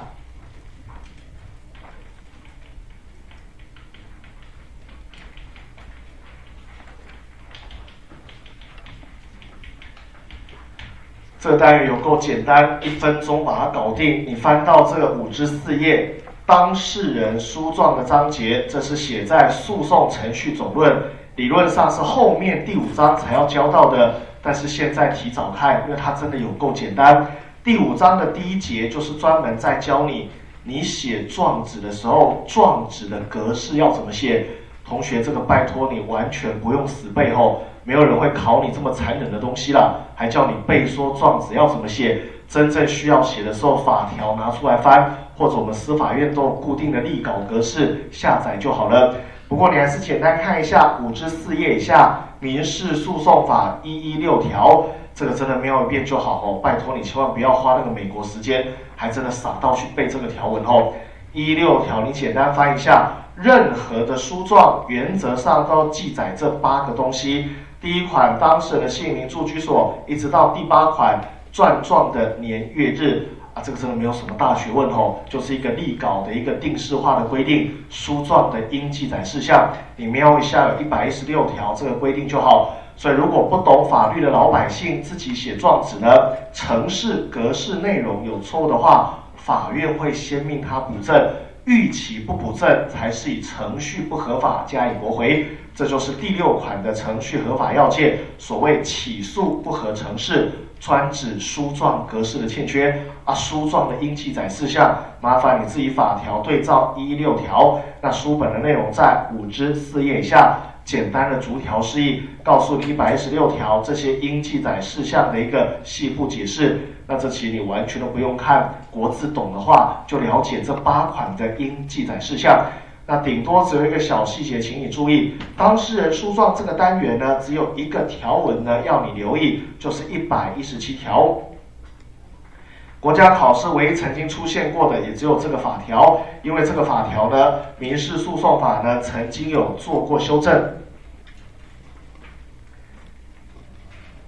这个单元有够简单，一分钟把它搞定。你翻到这个五至四页，当事人书状的章节，这是写在诉讼程序总论，理论上是后面第五章才要教到的。但是现在提早看，因为它真的有够简单。第五章的第一节就是专门在教你，你写状纸的时候，状纸的格式要怎么写。同学，这个拜托你完全不用死背后，没有人会考你这么残忍的东西了，还叫你背说状子要怎么写。真正需要写的时候，法条拿出来翻，或者我们司法院都有固定的立稿格式，下载就好了。不过你还是简单看一下五至四页以下《民事诉讼法》一一六条，这个真的瞄一遍就好哦。拜托你千万不要花那个美国时间，还真的傻到去背这个条文哦。一六条你简单翻一下，任何的书状原则上都记载这八个东西。第一款当事人的姓名、住居所，一直到第八款撰状的年月日。啊，这个真的没有什么大学问哦，就是一个立稿的一个定式化的规定，书状的应记载事项，你瞄一下，有一百一十六条这个规定就好。所以如果不懂法律的老百姓自己写状纸呢，程式格式内容有错误的话，法院会先命他补正，逾期不补正才是以程序不合法加以驳回。这就是第六款的程序合法要件，所谓起诉不合程式。专指书状格式的欠缺啊，书状的应记载事项，麻烦你自己法条对照一六条。那书本的内容在五至四页以下，简单的逐条示意，告诉你一百一十六条这些应记载事项的一个细部解释。那这期你完全都不用看国字，懂的话就了解这八款的应记载事项。那顶多只有一个小细节，请你注意，当事人诉状这个单元呢，只有一个条文呢要你留意，就是一百一十七条。国家考试唯一曾经出现过的，也只有这个法条，因为这个法条呢，民事诉讼法呢曾经有做过修正。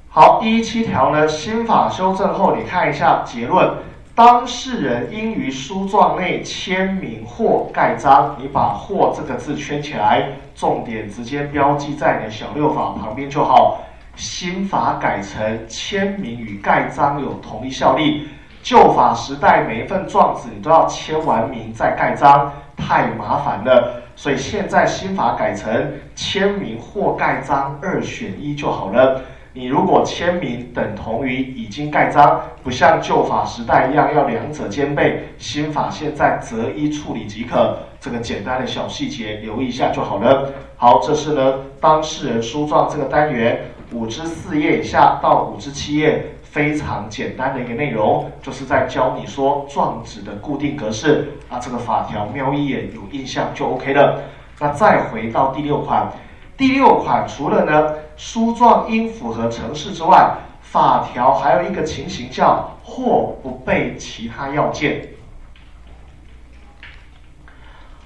好，一一七条呢，新法修正后，你看一下结论。当事人应于书状内签名或盖章，你把“或”这个字圈起来，重点直接标记在你的小六法旁边就好。新法改成签名与盖章有同一效力，旧法时代每一份状子你都要签完名再盖章，太麻烦了。所以现在新法改成签名或盖章二选一就好了。你如果签名等同于已经盖章，不像旧法时代一样要两者兼备，新法现在择一处理即可。这个简单的小细节留意一下就好了。好，这是呢当事人书状这个单元五至四页以下到五至七页非常简单的一个内容，就是在教你说状纸的固定格式啊，这个法条瞄一眼有印象就 OK 了。那再回到第六款。第六款除了呢书状应符合程式之外，法条还有一个情形叫或不备其他要件。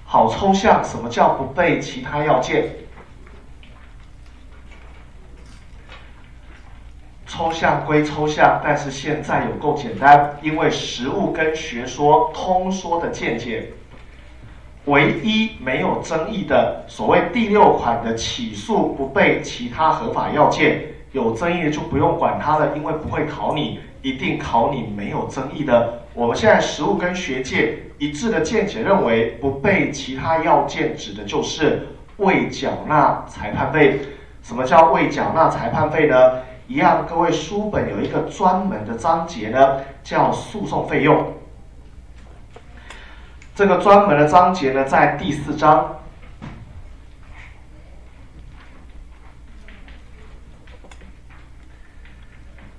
好抽象，什么叫不备其他要件？抽象归抽象，但是现在有够简单，因为实物跟学说通说的见解。唯一没有争议的所谓第六款的起诉不备其他合法要件，有争议的就不用管它了，因为不会考你，一定考你没有争议的。我们现在实务跟学界一致的见解认为，不备其他要件指的就是未缴纳裁判费。什么叫未缴纳裁判费呢？一样，各位书本有一个专门的章节呢，叫诉讼费用。这个专门的章节呢，在第四章。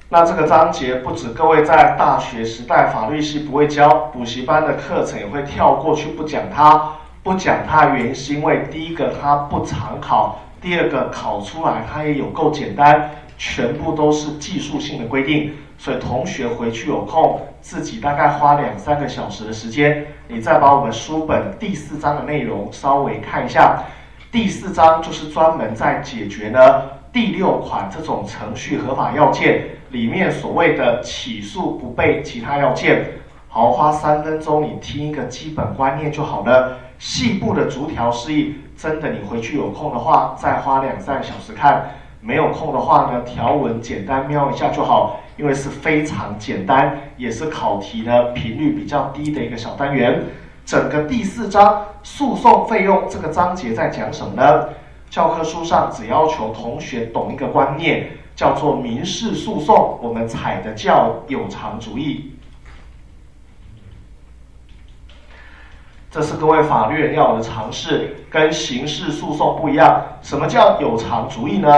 那这个章节不止各位在大学时代法律系不会教，补习班的课程也会跳过去不讲它。不讲它原因是因为第一个它不常考，第二个考出来它也有够简单，全部都是技术性的规定。所以同学回去有空，自己大概花两三个小时的时间，你再把我们书本第四章的内容稍微看一下。第四章就是专门在解决呢第六款这种程序合法要件里面所谓的起诉不备其他要件。好，花三分钟你听一个基本观念就好了。细部的逐条示意，真的你回去有空的话，再花两三个小时看。没有空的话呢，条文简单瞄一下就好，因为是非常简单，也是考题呢频率比较低的一个小单元。整个第四章诉讼费用这个章节在讲什么呢？教科书上只要求同学懂一个观念，叫做民事诉讼，我们采的叫有偿主义。这是各位法律人要的常识，跟刑事诉讼不一样。什么叫有偿主义呢？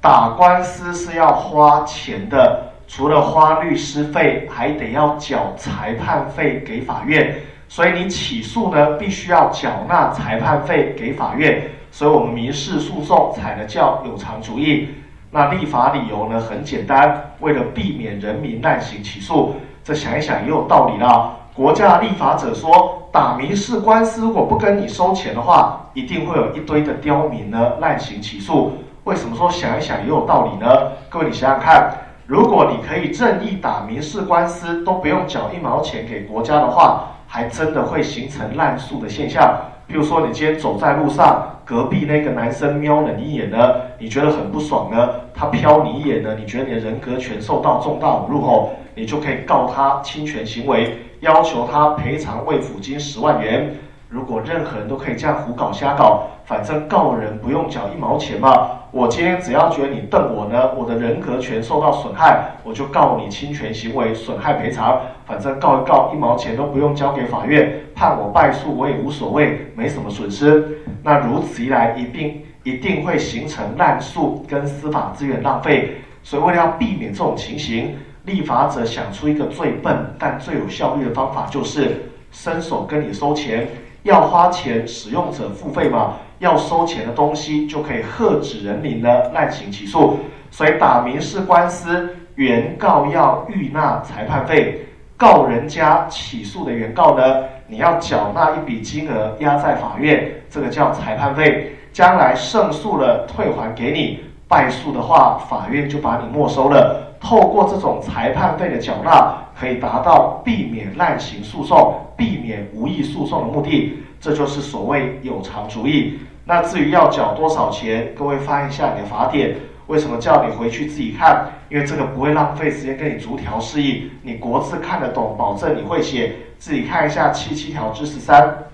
打官司是要花钱的，除了花律师费，还得要缴裁判费给法院。所以你起诉呢，必须要缴纳裁判费给法院。所以我们民事诉讼采的叫有偿主义。那立法理由呢，很简单，为了避免人民滥行起诉。这想一想也有道理啦。国家立法者说，打民事官司如果不跟你收钱的话，一定会有一堆的刁民呢滥行起诉。为什么说想一想也有道理呢？各位，你想想看，如果你可以任意打民事官司都不用缴一毛钱给国家的话，还真的会形成滥诉的现象。比如说，你今天走在路上，隔壁那个男生瞄了你一眼呢，你觉得很不爽呢？他瞟你一眼呢，你觉得你的人格权受到重大侮辱后，你就可以告他侵权行为，要求他赔偿慰抚金十万元。如果任何人都可以这样胡搞瞎搞，反正告人不用缴一毛钱嘛。我今天只要觉得你瞪我呢，我的人格权受到损害，我就告你侵权行为损害赔偿。反正告一告一毛钱都不用交给法院，判我败诉我也无所谓，没什么损失。那如此一来，一定一定会形成滥诉跟司法资源浪费。所以为了要避免这种情形，立法者想出一个最笨但最有效率的方法，就是伸手跟你收钱。要花钱，使用者付费嘛？要收钱的东西就可以喝止人民的滥行起诉。所以打民事官司，原告要预纳裁判费，告人家起诉的原告呢，你要缴纳一笔金额压在法院，这个叫裁判费。将来胜诉了退还给你，败诉的话，法院就把你没收了。透过这种裁判费的缴纳，可以达到避免滥行诉讼、避免无意诉讼的目的。这就是所谓有偿主义。那至于要缴多少钱，各位翻一下你的法典。为什么叫你回去自己看？因为这个不会浪费时间跟你逐条示意，你国字看得懂，保证你会写。自己看一下七七条之十三。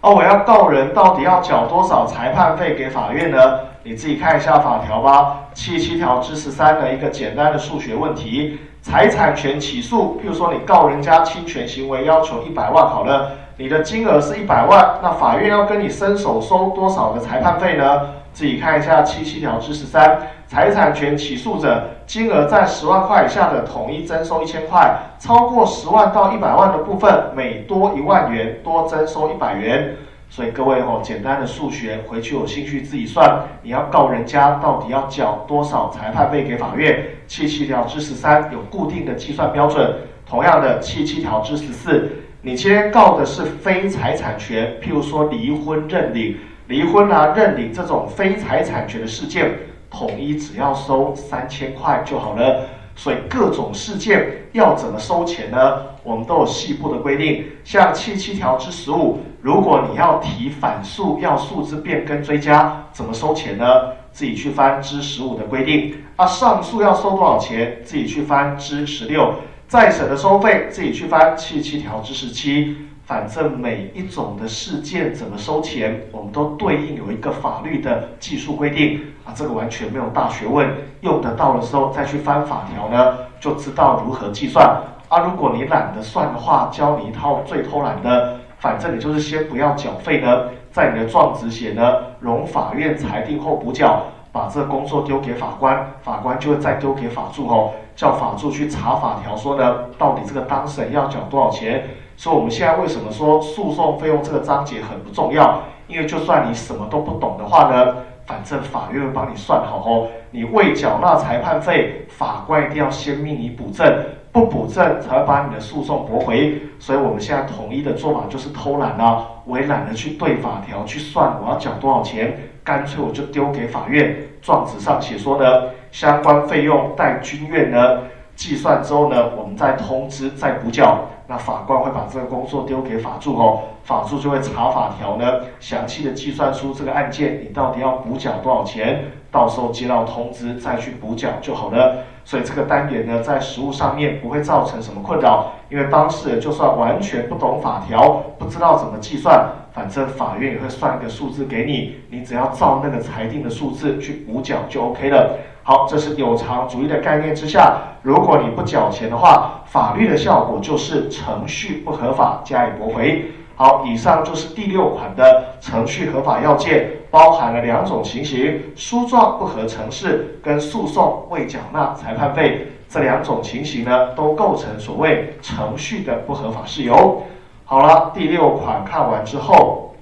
哦，我要告人，到底要缴多少裁判费给法院呢？你自己看一下法条吧。七七条之十三的一个简单的数学问题：财产权起诉，譬如说你告人家侵权行为，要求一百万，好了，你的金额是一百万，那法院要跟你伸手收多少的裁判费呢？自己看一下七七条之十三，财产权起诉者金额在十万块以下的，统一征收一千块；超过十万到一百万的部分，每多一万元多征收一百元。所以各位哦，简单的数学，回去有兴趣自己算。你要告人家，到底要缴多少裁判费给法院？七七条之十三有固定的计算标准。同样的，七七条之十四，你今天告的是非财产权，譬如说离婚认领。离婚啊，认领这种非财产权的事件，统一只要收三千块就好了。所以各种事件要怎么收钱呢？我们都有细部的规定。像七七条之十五，如果你要提反诉，要诉之变更追加，怎么收钱呢？自己去翻之十五的规定。啊，上诉要收多少钱？自己去翻之十六。再审的收费，自己去翻七七条之十七。反正每一种的事件怎么收钱，我们都对应有一个法律的技术规定啊，这个完全没有大学问，用得到的时候再去翻法条呢，就知道如何计算啊。如果你懒得算的话，教你一套最偷懒的，反正你就是先不要缴费呢，在你的状纸写呢，容法院裁定后补缴，把这工作丢给法官，法官就会再丢给法助哦，叫法助去查法条，说呢，到底这个当事人要缴多少钱。所以我们现在为什么说诉讼费用这个章节很不重要？因为就算你什么都不懂的话呢，反正法院会帮你算好哦。你未缴纳裁判费，法官一定要先命你补证，不补证才会把你的诉讼驳回。所以我们现在统一的做法就是偷懒啊，我也懒得去对法条去算我要缴多少钱，干脆我就丢给法院，状纸上写说呢，相关费用待军院呢计算之后呢，我们再通知再补缴。那法官会把这个工作丢给法助哦，法助就会查法条呢，详细的计算出这个案件你到底要补缴多少钱，到时候接到通知再去补缴就好了。所以这个单元呢，在实务上面不会造成什么困扰，因为当事人就算完全不懂法条，不知道怎么计算，反正法院也会算一个数字给你，你只要照那个裁定的数字去补缴就 OK 了。好，这是有偿主义的概念之下，如果你不缴钱的话，法律的效果就是程序不合法，加以驳回。好，以上就是第六款的程序合法要件，包含了两种情形：诉状不合程式跟诉讼未缴纳裁判费。这两种情形呢，都构成所谓程序的不合法事由。好了，第六款看完之后，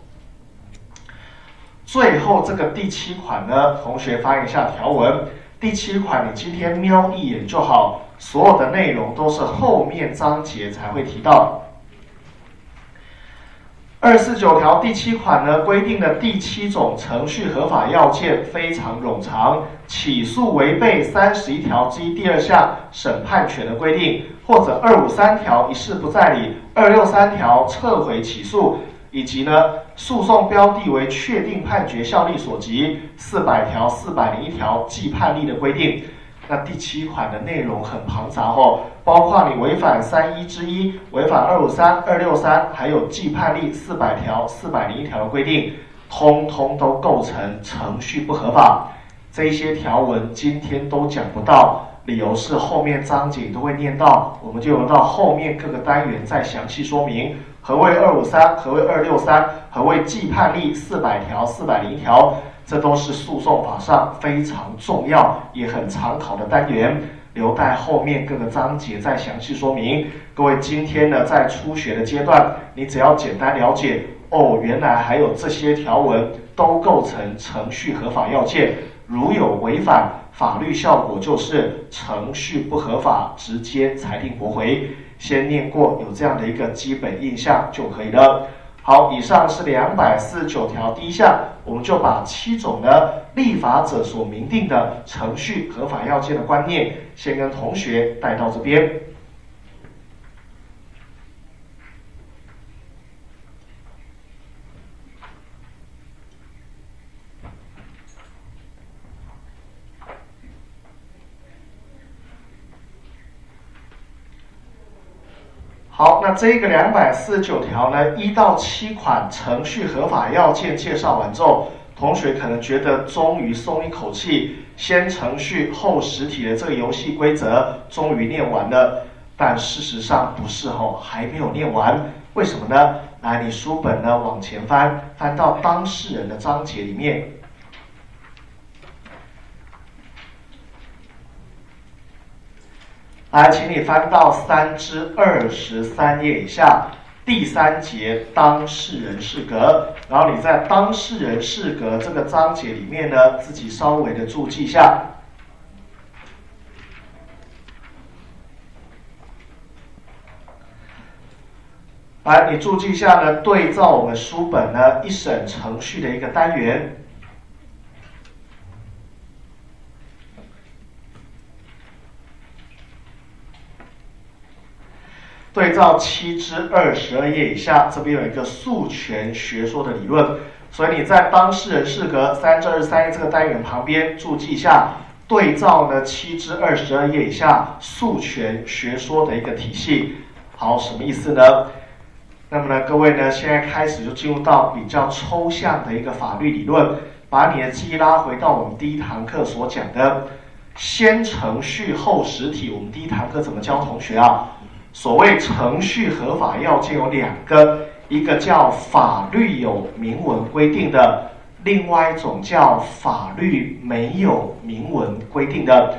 最后这个第七款呢，同学翻一下条文。第七款，你今天瞄一眼就好，所有的内容都是后面章节才会提到。二四九条第七款呢，规定的第七种程序合法要件非常冗长，起诉违背三十一条之一第二项审判权的规定，或者二五三条一事不再理，二六三条撤回起诉。以及呢，诉讼标的为确定判决效力所及，四百条、四百零一条既判例的规定。那第七款的内容很庞杂哦，包括你违反三一之一，违反二五三、二六三，还有既判例四百条、四百零一条的规定，通通都构成程序不合法。这些条文今天都讲不到，理由是后面章节都会念到，我们就到后面各个单元再详细说明。何谓二五三？何谓二六三？何谓既判例四百条、四百零条？这都是诉讼法上非常重要也很常考的单元，留待后面各个章节再详细说明。各位今天呢，在初学的阶段，你只要简单了解哦，原来还有这些条文都构成程序合法要件，如有违反，法律效果就是程序不合法，直接裁定驳回。先念过，有这样的一个基本印象就可以了。好，以上是两百四十九条第一项，我们就把七种呢立法者所明定的程序合法要件的观念，先跟同学带到这边。好，那这个两百四十九条呢，一到七款程序合法要件介绍完之后，同学可能觉得终于松一口气，先程序后实体的这个游戏规则终于念完了。但事实上不是哦，还没有念完。为什么呢？来，你书本呢往前翻，翻到当事人的章节里面。来，请你翻到三至二十三页以下，第三节当事人适格，然后你在当事人适格这个章节里面呢，自己稍微的注记一下。来，你注记一下呢，对照我们书本呢一审程序的一个单元。对照七之二十二页以下，这边有一个诉权学说的理论，所以你在当事人适格三至二十三页这个单元旁边注记一下，对照呢七之二十二页以下诉权学说的一个体系。好，什么意思呢？那么呢，各位呢，现在开始就进入到比较抽象的一个法律理论，把你的记忆拉回到我们第一堂课所讲的先程序后实体。我们第一堂课怎么教同学啊？所谓程序合法要件有两个，一个叫法律有明文规定的，另外一种叫法律没有明文规定的。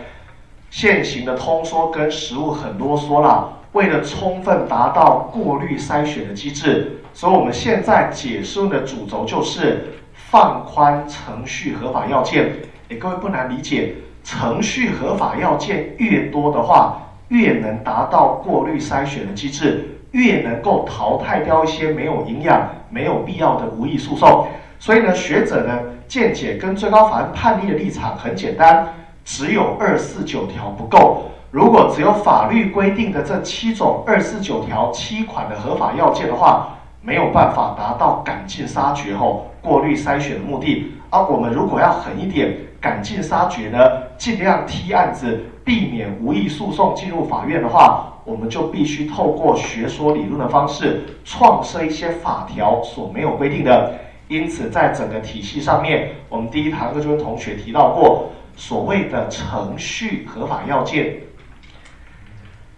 现行的通说跟实务很啰嗦了，为了充分达到过滤筛选的机制，所以我们现在解释的主轴就是放宽程序合法要件。诶，各位不难理解，程序合法要件越多的话。越能达到过滤筛选的机制，越能够淘汰掉一些没有营养、没有必要的无益诉讼。所以呢，学者呢见解跟最高法院判例的立场很简单，只有二四九条不够。如果只有法律规定的这七种二四九条七款的合法要件的话，没有办法达到赶尽杀绝后过滤筛选的目的。而我们如果要狠一点，赶尽杀绝呢，尽量踢案子。避免无意诉讼进入法院的话，我们就必须透过学说理论的方式创设一些法条所没有规定的。因此，在整个体系上面，我们第一堂课就跟同学提到过，所谓的程序合法要件，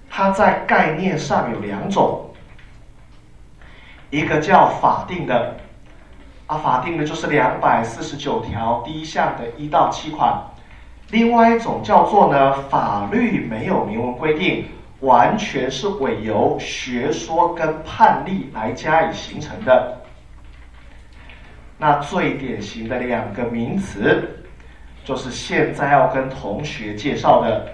它在概念上有两种，一个叫法定的，啊，法定的就是两百四十九条第一项的一到七款。另外一种叫做呢，法律没有明文规定，完全是委由学说跟判例来加以形成的。那最典型的两个名词，就是现在要跟同学介绍的。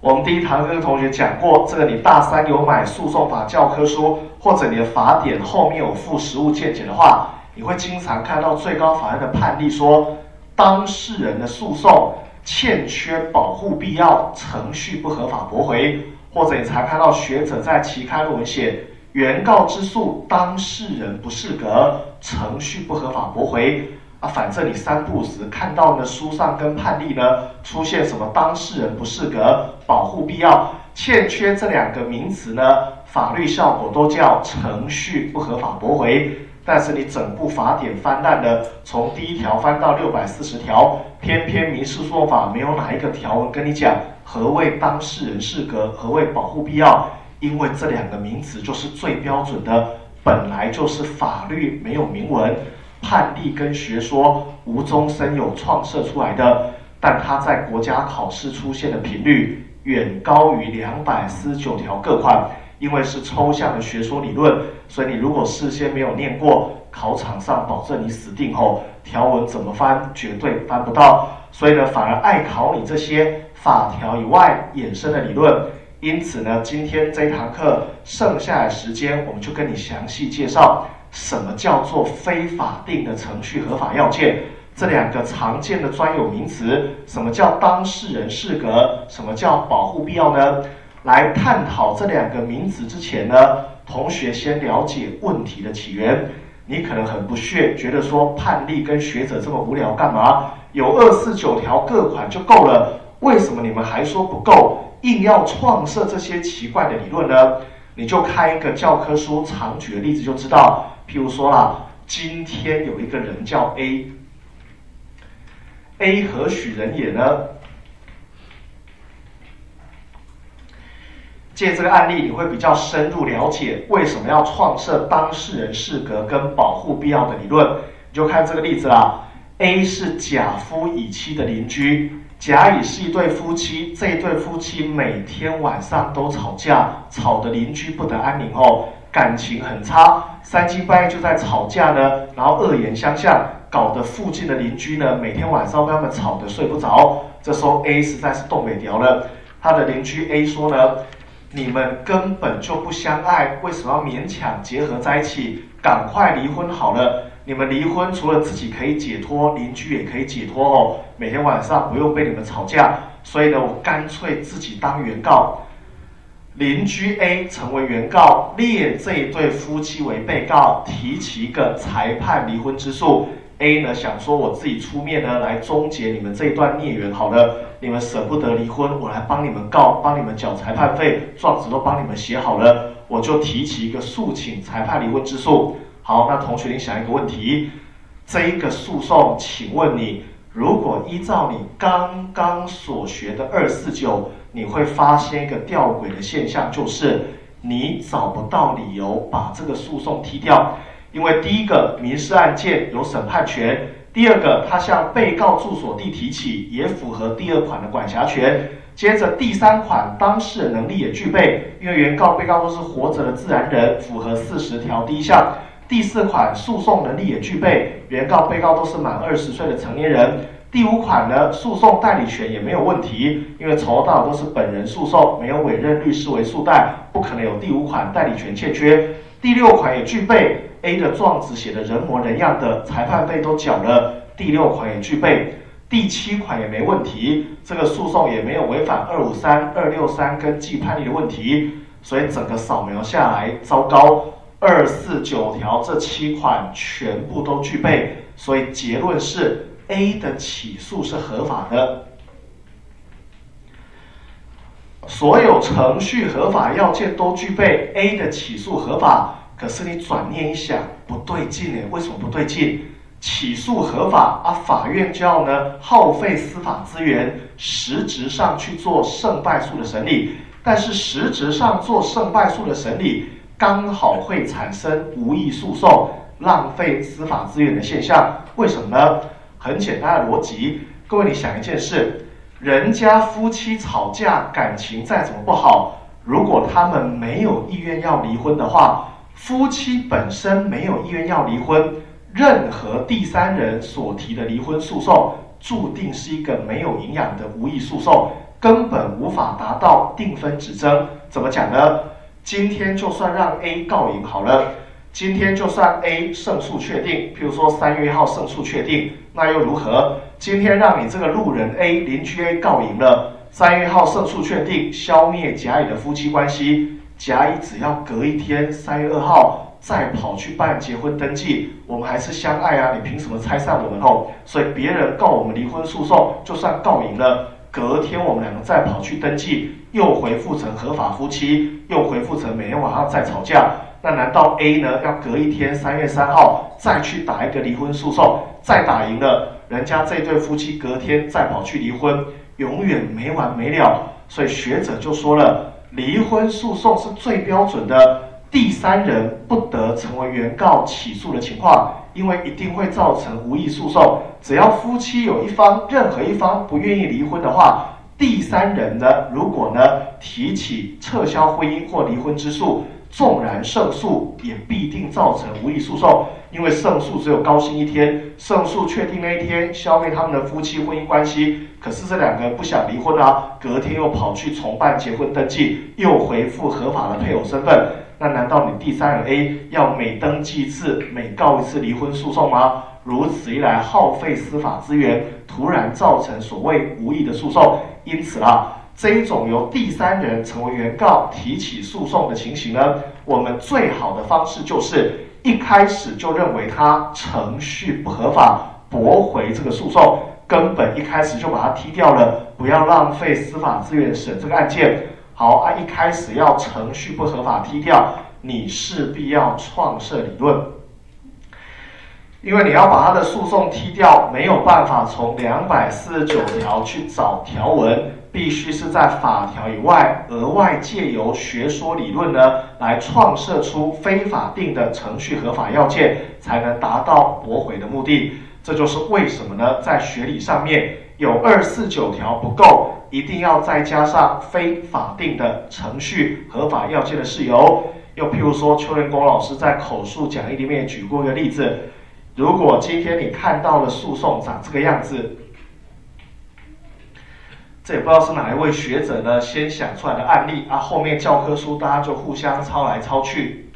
我们第一堂跟同学讲过，这个你大三有买诉讼法教科书，或者你的法典后面有附实物见解的话，你会经常看到最高法院的判例说。当事人的诉讼欠缺保护必要，程序不合法驳回，或者你才看到学者在期刊论文写原告之诉当事人不适格，程序不合法驳回啊，反正你三不时看到呢书上跟判例呢出现什么当事人不适格、保护必要、欠缺这两个名词呢，法律效果都叫程序不合法驳回。但是你整部法典翻烂了，从第一条翻到六百四十条，偏偏民事诉讼法没有哪一个条文跟你讲何谓当事人适格，何谓保护必要，因为这两个名词就是最标准的，本来就是法律没有明文，判例跟学说无中生有创设出来的，但它在国家考试出现的频率远高于两百四十九条各款。因为是抽象的学说理论，所以你如果事先没有念过，考场上保证你死定后条文怎么翻，绝对翻不到。所以呢，反而爱考你这些法条以外衍生的理论，因此呢，今天这堂课剩下来时间，我们就跟你详细介绍什么叫做非法定的程序合法要件，这两个常见的专有名词，什么叫当事人适格，什么叫保护必要呢？来探讨这两个名词之前呢，同学先了解问题的起源。你可能很不屑，觉得说判例跟学者这么无聊，干嘛？有二四九条各款就够了，为什么你们还说不够，硬要创设这些奇怪的理论呢？你就开一个教科书常举的例子就知道，譬如说啦，今天有一个人叫 A，A 何许人也呢？借这个案例，你会比较深入了解为什么要创设当事人适格跟保护必要的理论。你就看这个例子啦，A 是甲夫乙妻的邻居，甲乙是一对夫妻，这一对夫妻每天晚上都吵架，吵得邻居不得安宁哦，感情很差，三更半夜就在吵架呢，然后恶言相向，搞得附近的邻居呢每天晚上被他们吵得睡不着。这时候 A 实在是动不了了，他的邻居 A 说呢。你们根本就不相爱，为什么要勉强结合在一起？赶快离婚好了！你们离婚除了自己可以解脱，邻居也可以解脱哦。每天晚上不用被你们吵架，所以呢，我干脆自己当原告。邻居 A 成为原告，列这一对夫妻为被告，提起一个裁判离婚之诉。A 呢想说我自己出面呢来终结你们这一段孽缘，好了，你们舍不得离婚，我来帮你们告，帮你们缴裁判费，状子都帮你们写好了，我就提起一个诉请裁判离婚之诉。好，那同学你想一个问题，这一个诉讼，请问你如果依照你刚刚所学的二四九，你会发现一个吊诡的现象，就是你找不到理由把这个诉讼踢掉。因为第一个民事案件有审判权，第二个他向被告住所地提起也符合第二款的管辖权。接着第三款当事人能力也具备，因为原告被告都是活着的自然人，符合四十条第一项。第四款诉讼能力也具备，原告被告都是满二十岁的成年人。第五款呢，诉讼代理权也没有问题，因为从头到尾都是本人诉讼，没有委任律师为诉代，不可能有第五款代理权欠缺。第六款也具备。A 的状子写的人模人样的，裁判费都缴了。第六款也具备，第七款也没问题，这个诉讼也没有违反二五三、二六三跟既判例的问题，所以整个扫描下来，糟糕，二四九条这七款全部都具备，所以结论是 A 的起诉是合法的，所有程序合法要件都具备，A 的起诉合法。可是你转念一想，不对劲哎，为什么不对劲？起诉合法啊，法院就要呢耗费司法资源，实质上去做胜败诉的审理。但是实质上做胜败诉的审理，刚好会产生无意诉讼、浪费司法资源的现象。为什么呢？很简单的逻辑，各位你想一件事，人家夫妻吵架，感情再怎么不好，如果他们没有意愿要离婚的话。夫妻本身没有意愿要离婚，任何第三人所提的离婚诉讼，注定是一个没有营养的无意诉讼，根本无法达到定分止争。怎么讲呢？今天就算让 A 告赢好了，今天就算 A 胜诉确定，譬如说三月一号胜诉确定，那又如何？今天让你这个路人 A 邻居 A 告赢了，三月一号胜诉确定，消灭甲乙的夫妻关系。甲乙只要隔一天，三月二号再跑去办结婚登记，我们还是相爱啊！你凭什么拆散我们哦？所以别人告我们离婚诉讼，就算告赢了，隔天我们两个再跑去登记，又回复成合法夫妻，又回复成每天晚上再吵架。那难道 A 呢？要隔一天，三月三号再去打一个离婚诉讼，再打赢了，人家这对夫妻隔天再跑去离婚，永远没完没了。所以学者就说了。离婚诉讼是最标准的第三人不得成为原告起诉的情况，因为一定会造成无意诉讼。只要夫妻有一方任何一方不愿意离婚的话，第三人呢，如果呢提起撤销婚姻或离婚之诉，纵然胜诉，也必定造成无意诉讼，因为胜诉只有高兴一天，胜诉确定那一天消灭他们的夫妻婚姻关系。可是这两个人不想离婚啊，隔天又跑去重办结婚登记，又回复合法的配偶身份。那难道你第三人 A 要每登记一次，每告一次离婚诉讼吗？如此一来，耗费司法资源，突然造成所谓无意的诉讼。因此啊。这一种由第三人成为原告提起诉讼的情形呢，我们最好的方式就是一开始就认为他程序不合法，驳回这个诉讼，根本一开始就把它踢掉了，不要浪费司法资源审这个案件。好，啊，一开始要程序不合法踢掉，你势必要创设理论，因为你要把他的诉讼踢掉，没有办法从两百四十九条去找条文。必须是在法条以外，额外借由学说理论呢，来创设出非法定的程序合法要件，才能达到驳回的目的。这就是为什么呢？在学理上面有二四九条不够，一定要再加上非法定的程序合法要件的事由。又譬如说，邱仁公老师在口述讲义里面举过一个例子：如果今天你看到了诉讼长这个样子。这也不知道是哪一位学者呢先想出来的案例啊，后面教科书大家就互相抄来抄去。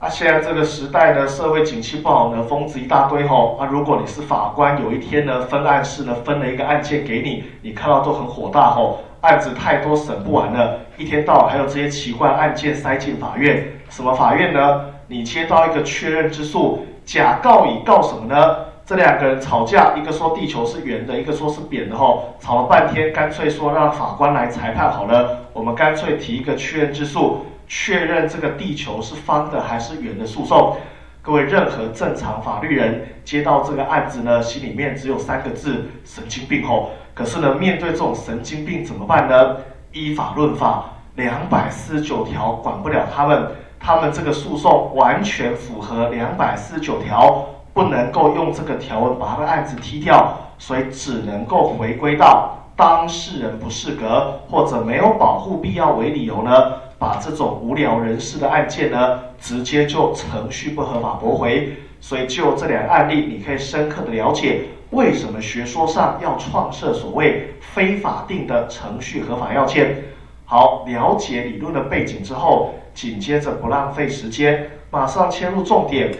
啊，现在这个时代呢，社会景气不好呢，疯子一大堆吼。啊，如果你是法官，有一天呢，分案室呢分了一个案件给你，你看到都很火大吼，案子太多审不完了，一天到晚还有这些奇怪案件塞进法院。什么法院呢？你接到一个确认之诉。甲告乙告什么呢？这两个人吵架，一个说地球是圆的，一个说是扁的，吼，吵了半天，干脆说让法官来裁判好了。我们干脆提一个确认之诉，确认这个地球是方的还是圆的诉讼。各位，任何正常法律人接到这个案子呢，心里面只有三个字：神经病，吼。可是呢，面对这种神经病怎么办呢？依法论法，两百四十九条管不了他们。他们这个诉讼完全符合两百四十九条，不能够用这个条文把他的案子踢掉，所以只能够回归到当事人不适格或者没有保护必要为理由呢，把这种无聊人士的案件呢，直接就程序不合法驳回。所以就这两个案例，你可以深刻的了解为什么学说上要创设所谓非法定的程序合法要件。好，了解理论的背景之后。紧接着不浪费时间，马上切入重点，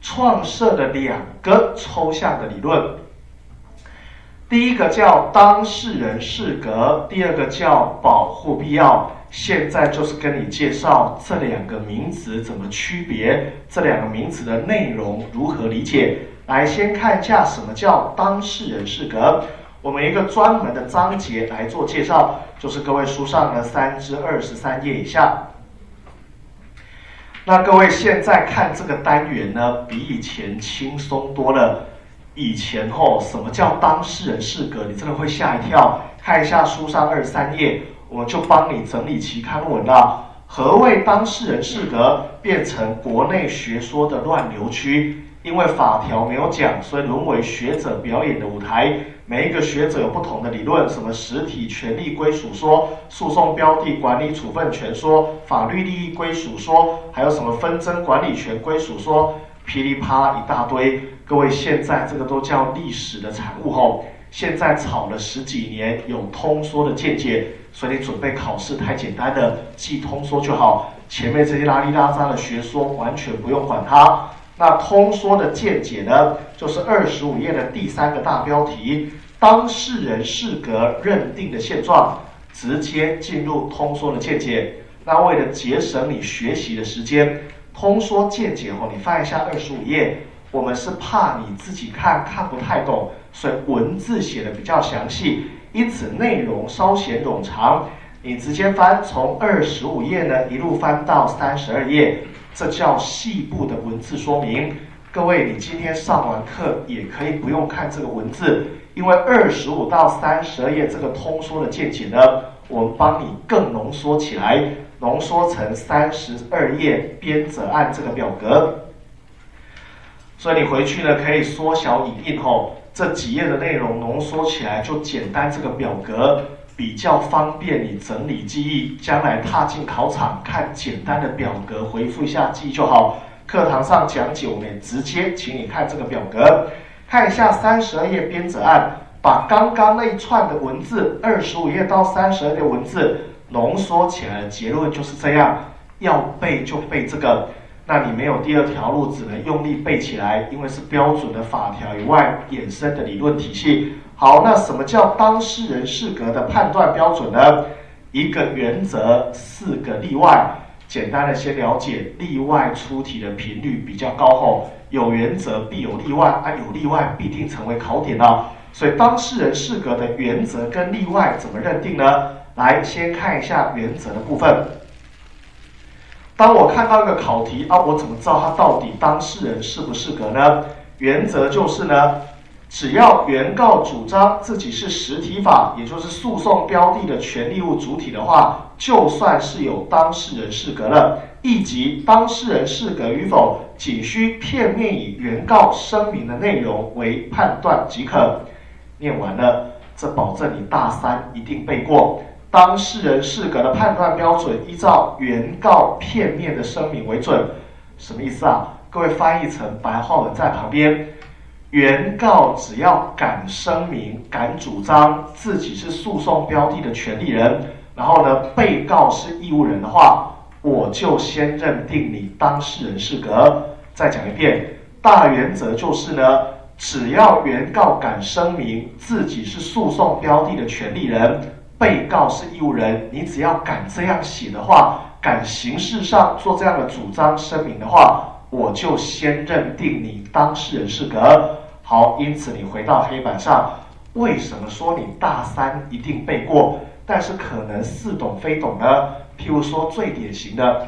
创设的两个抽象的理论。第一个叫当事人适格，第二个叫保护必要。现在就是跟你介绍这两个名词怎么区别，这两个名词的内容如何理解。来，先看一下什么叫当事人适格。我们一个专门的章节来做介绍，就是各位书上的三至二十三页以下。那各位现在看这个单元呢，比以前轻松多了。以前吼，什么叫当事人适格？你真的会吓一跳。看一下书上二三页，我就帮你整理期刊文了。何谓当事人适格？变成国内学说的乱流区。因为法条没有讲，所以沦为学者表演的舞台。每一个学者有不同的理论，什么实体权利归属说、诉讼标的管理处分权说、法律利益归属说，还有什么纷争管理权归属说，噼里啪啦一大堆。各位，现在这个都叫历史的产物吼。现在吵了十几年，有通说的见解，所以你准备考试太简单的，记通说就好。前面这些拉里拉扎的学说，完全不用管它。那通说的见解呢，就是二十五页的第三个大标题，当事人适格认定的现状，直接进入通说的见解。那为了节省你学习的时间，通说见解后，你翻一下二十五页，我们是怕你自己看看不太懂，所以文字写的比较详细，因此内容稍显冗长。你直接翻，从二十五页呢一路翻到三十二页。这叫细部的文字说明。各位，你今天上完课也可以不用看这个文字，因为二十五到三十二页这个通说的见解呢，我们帮你更浓缩起来，浓缩成三十二页编者按这个表格。所以你回去呢可以缩小影印吼，这几页的内容浓缩起来就简单，这个表格比较方便你整理记忆，将来踏进考场看简单的表格，回复一下记忆就好。课堂上讲解，我们也直接请你看这个表格，看一下三十二页编者案，把刚刚那一串的文字，二十五页到三十二页文字浓缩起来，结论就是这样，要背就背这个。那你没有第二条路，只能用力背起来，因为是标准的法条以外衍生的理论体系。好，那什么叫当事人适格的判断标准呢？一个原则，四个例外。简单的先了解，例外出题的频率比较高后，有原则必有例外啊，有例外必定成为考点啊。所以当事人适格的原则跟例外怎么认定呢？来，先看一下原则的部分。当我看到一个考题啊，我怎么知道它到底当事人适不适格呢？原则就是呢，只要原告主张自己是实体法，也就是诉讼标的的权利物主体的话，就算是有当事人适格了。以及当事人适格与否，仅需片面以原告声明的内容为判断即可。念完了，这保证你大三一定背过。当事人适格的判断标准，依照原告片面的声明为准，什么意思啊？各位翻译成白话文在旁边，原告只要敢声明、敢主张自己是诉讼标的的权利人，然后呢，被告是义务人的话，我就先认定你当事人适格。再讲一遍，大原则就是呢，只要原告敢声明自己是诉讼标的的权利人。被告是义务人，你只要敢这样写的话，敢形式上做这样的主张声明的话，我就先认定你当事人是格。好，因此你回到黑板上，为什么说你大三一定背过，但是可能似懂非懂呢？譬如说最典型的。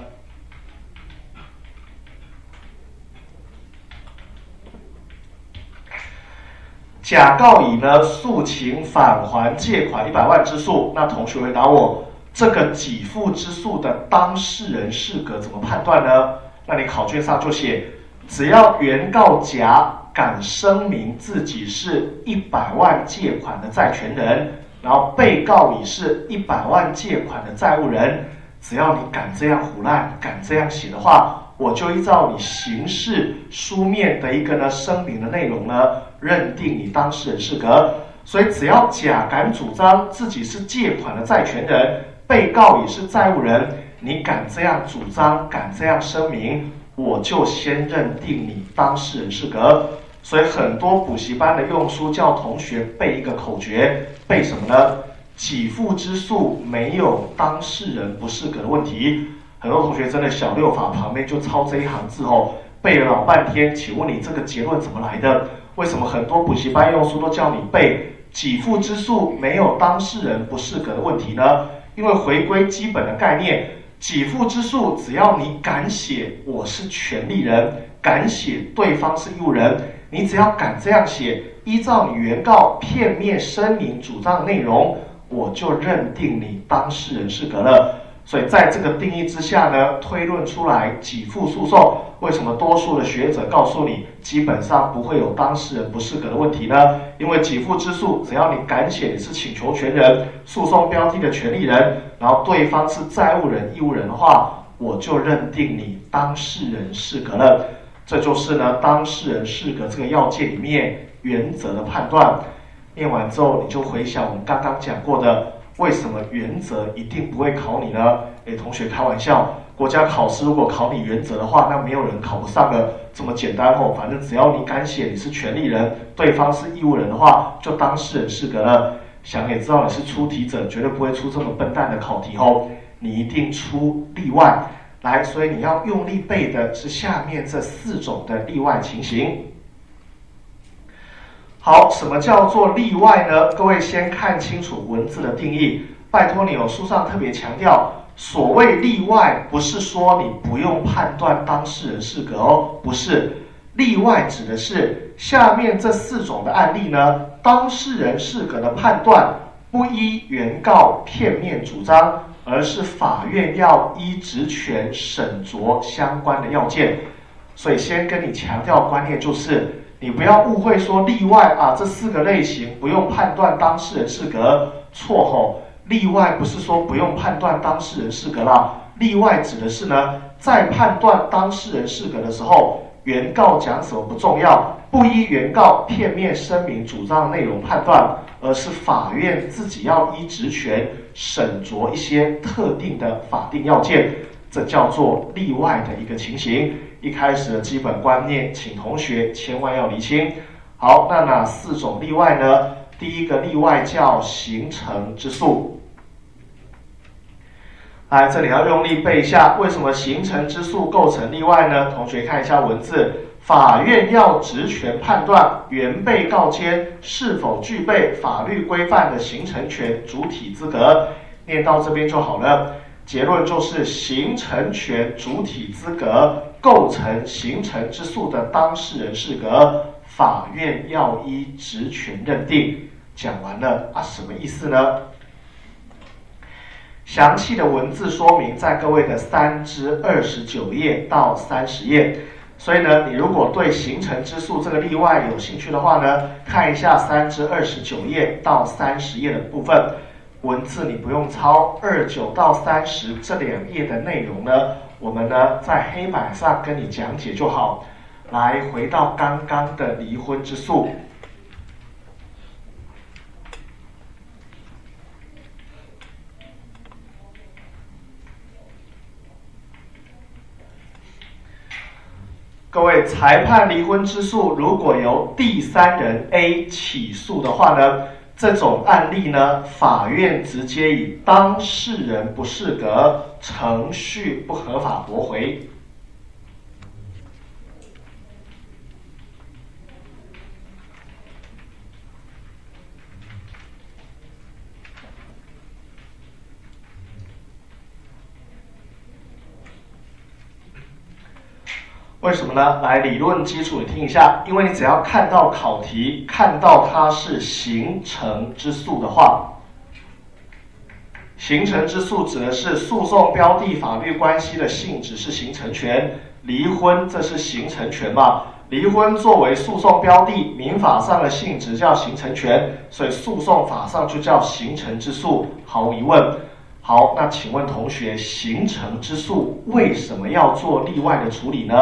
甲告乙呢诉请返还借款一百万之诉，那同学回答我，这个给付之诉的当事人适格怎么判断呢？那你考卷上就写，只要原告甲敢声明自己是一百万借款的债权人，然后被告乙是一百万借款的债务人，只要你敢这样胡乱，敢这样写的话。我就依照你形式书面的一个呢声明的内容呢，认定你当事人适格。所以只要甲敢主张自己是借款的债权人，被告也是债务人，你敢这样主张，敢这样声明，我就先认定你当事人适格。所以很多补习班的用书叫同学背一个口诀，背什么呢？给付之诉没有当事人不适格的问题。很多同学真的小六法旁边就抄这一行字哦，背了老半天。请问你这个结论怎么来的？为什么很多补习班用书都叫你背给付之诉没有当事人不适格的问题呢？因为回归基本的概念，给付之诉只要你敢写我是权利人，敢写对方是义务人，你只要敢这样写，依照原告片面声明主张的内容，我就认定你当事人适格了。所以在这个定义之下呢，推论出来给付诉讼，为什么多数的学者告诉你，基本上不会有当事人不适格的问题呢？因为给付之诉，只要你敢写你是请求权人、诉讼标的的权利人，然后对方是债务人、义务人的话，我就认定你当事人适格了。这就是呢，当事人适格这个要件里面原则的判断。念完之后，你就回想我们刚刚讲过的。为什么原则一定不会考你呢？诶，同学开玩笑，国家考试如果考你原则的话，那没有人考不上的这么简单哦。反正只要你敢写你是权利人，对方是义务人的话，就当事人适格了。想也知道你是出题者，绝对不会出这么笨蛋的考题哦。你一定出例外来，所以你要用力背的是下面这四种的例外情形。好，什么叫做例外呢？各位先看清楚文字的定义。拜托你哦，书上特别强调，所谓例外，不是说你不用判断当事人适格哦，不是。例外指的是下面这四种的案例呢，当事人适格的判断不依原告片面主张，而是法院要依职权审酌相关的要件。所以先跟你强调观念就是。你不要误会说例外啊，这四个类型不用判断当事人适格，错吼。例外不是说不用判断当事人适格啦，例外指的是呢，在判断当事人适格的时候，原告讲什么不重要，不依原告片面声明主张内容判断，而是法院自己要依职权审酌一些特定的法定要件，这叫做例外的一个情形。一开始的基本观念，请同学千万要厘清。好，那哪四种例外呢？第一个例外叫形成之诉。来，这里要用力背一下，为什么形成之诉构成例外呢？同学看一下文字，法院要职权判断原被告间是否具备法律规范的形成权主体资格。念到这边就好了。结论就是形成权主体资格构成形成之诉的当事人是格，法院要依职权认定。讲完了啊，什么意思呢？详细的文字说明在各位的三至二十九页到三十页。所以呢，你如果对形成之诉这个例外有兴趣的话呢，看一下三至二十九页到三十页的部分。文字你不用抄，二九到三十这两页的内容呢，我们呢在黑板上跟你讲解就好。来，回到刚刚的离婚之诉，各位，裁判离婚之诉如果由第三人 A 起诉的话呢？这种案例呢，法院直接以当事人不适格、程序不合法驳回。为什么呢？来理论基础你听一下，因为你只要看到考题，看到它是形成之诉的话，形成之诉指的是诉讼标的法律关系的性质是形成权，离婚这是形成权嘛？离婚作为诉讼标的，民法上的性质叫形成权，所以诉讼法上就叫形成之诉，毫无疑问。好，那请问同学，形成之诉为什么要做例外的处理呢？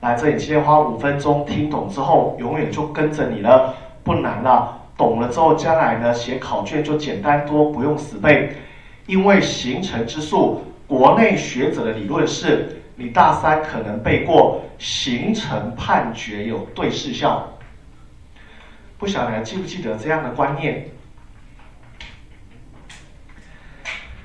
来，这里今天花五分钟听懂之后，永远就跟着你了，不难了。懂了之后，将来呢写考卷就简单多，不用死背。因为形成之诉，国内学者的理论是，你大三可能背过，形成判决有对事效。不晓得还记不记得这样的观念？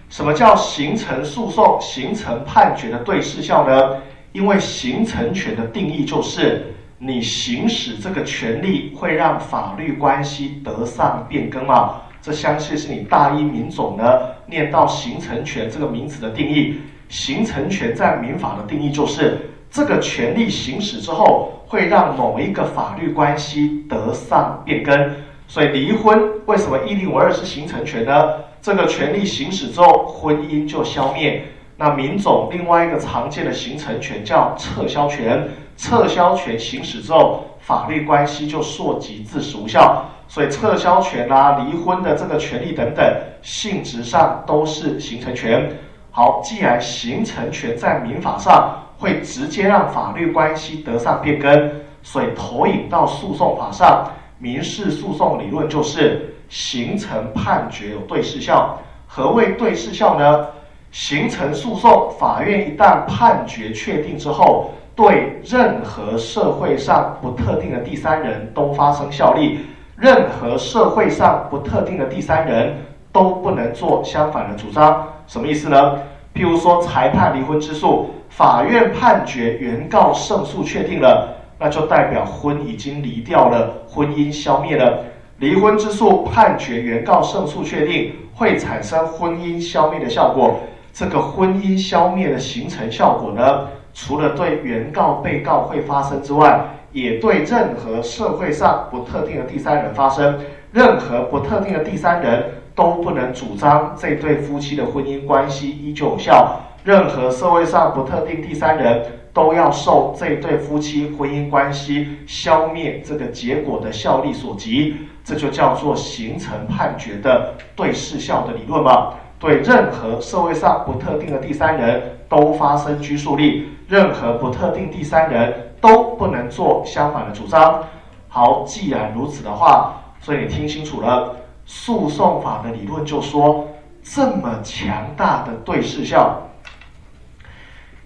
什么叫形成诉讼、形成判决的对事效呢？因为形成权的定义就是你行使这个权利会让法律关系得上变更嘛，这相信是你大一民总呢念到形成权这个名词的定义。形成权在民法的定义就是这个权利行使之后会让某一个法律关系得上变更。所以离婚为什么一零五二是形成权呢？这个权利行使之后婚姻就消灭。那民总另外一个常见的形成权叫撤销权，撤销权行使之后，法律关系就溯及自始无效。所以撤销权啊、离婚的这个权利等等，性质上都是形成权。好，既然形成权在民法上会直接让法律关系得上变更，所以投影到诉讼法上，民事诉讼理论就是形成判决有对事效。何谓对事效呢？形成诉讼，法院一旦判决确定之后，对任何社会上不特定的第三人都发生效力，任何社会上不特定的第三人都不能做相反的主张。什么意思呢？譬如说裁判离婚之诉，法院判决原告胜诉确定了，那就代表婚已经离掉了，婚姻消灭了。离婚之诉判决原告胜诉确定，会产生婚姻消灭的效果。这个婚姻消灭的形成效果呢，除了对原告、被告会发生之外，也对任何社会上不特定的第三人发生。任何不特定的第三人都不能主张这对夫妻的婚姻关系依旧有效。任何社会上不特定第三人都要受这对夫妻婚姻关系消灭这个结果的效力所及，这就叫做形成判决的对事效的理论嘛？对任何社会上不特定的第三人都发生拘束力，任何不特定第三人都不能做相反的主张。好，既然如此的话，所以你听清楚了，诉讼法的理论就说，这么强大的对事效。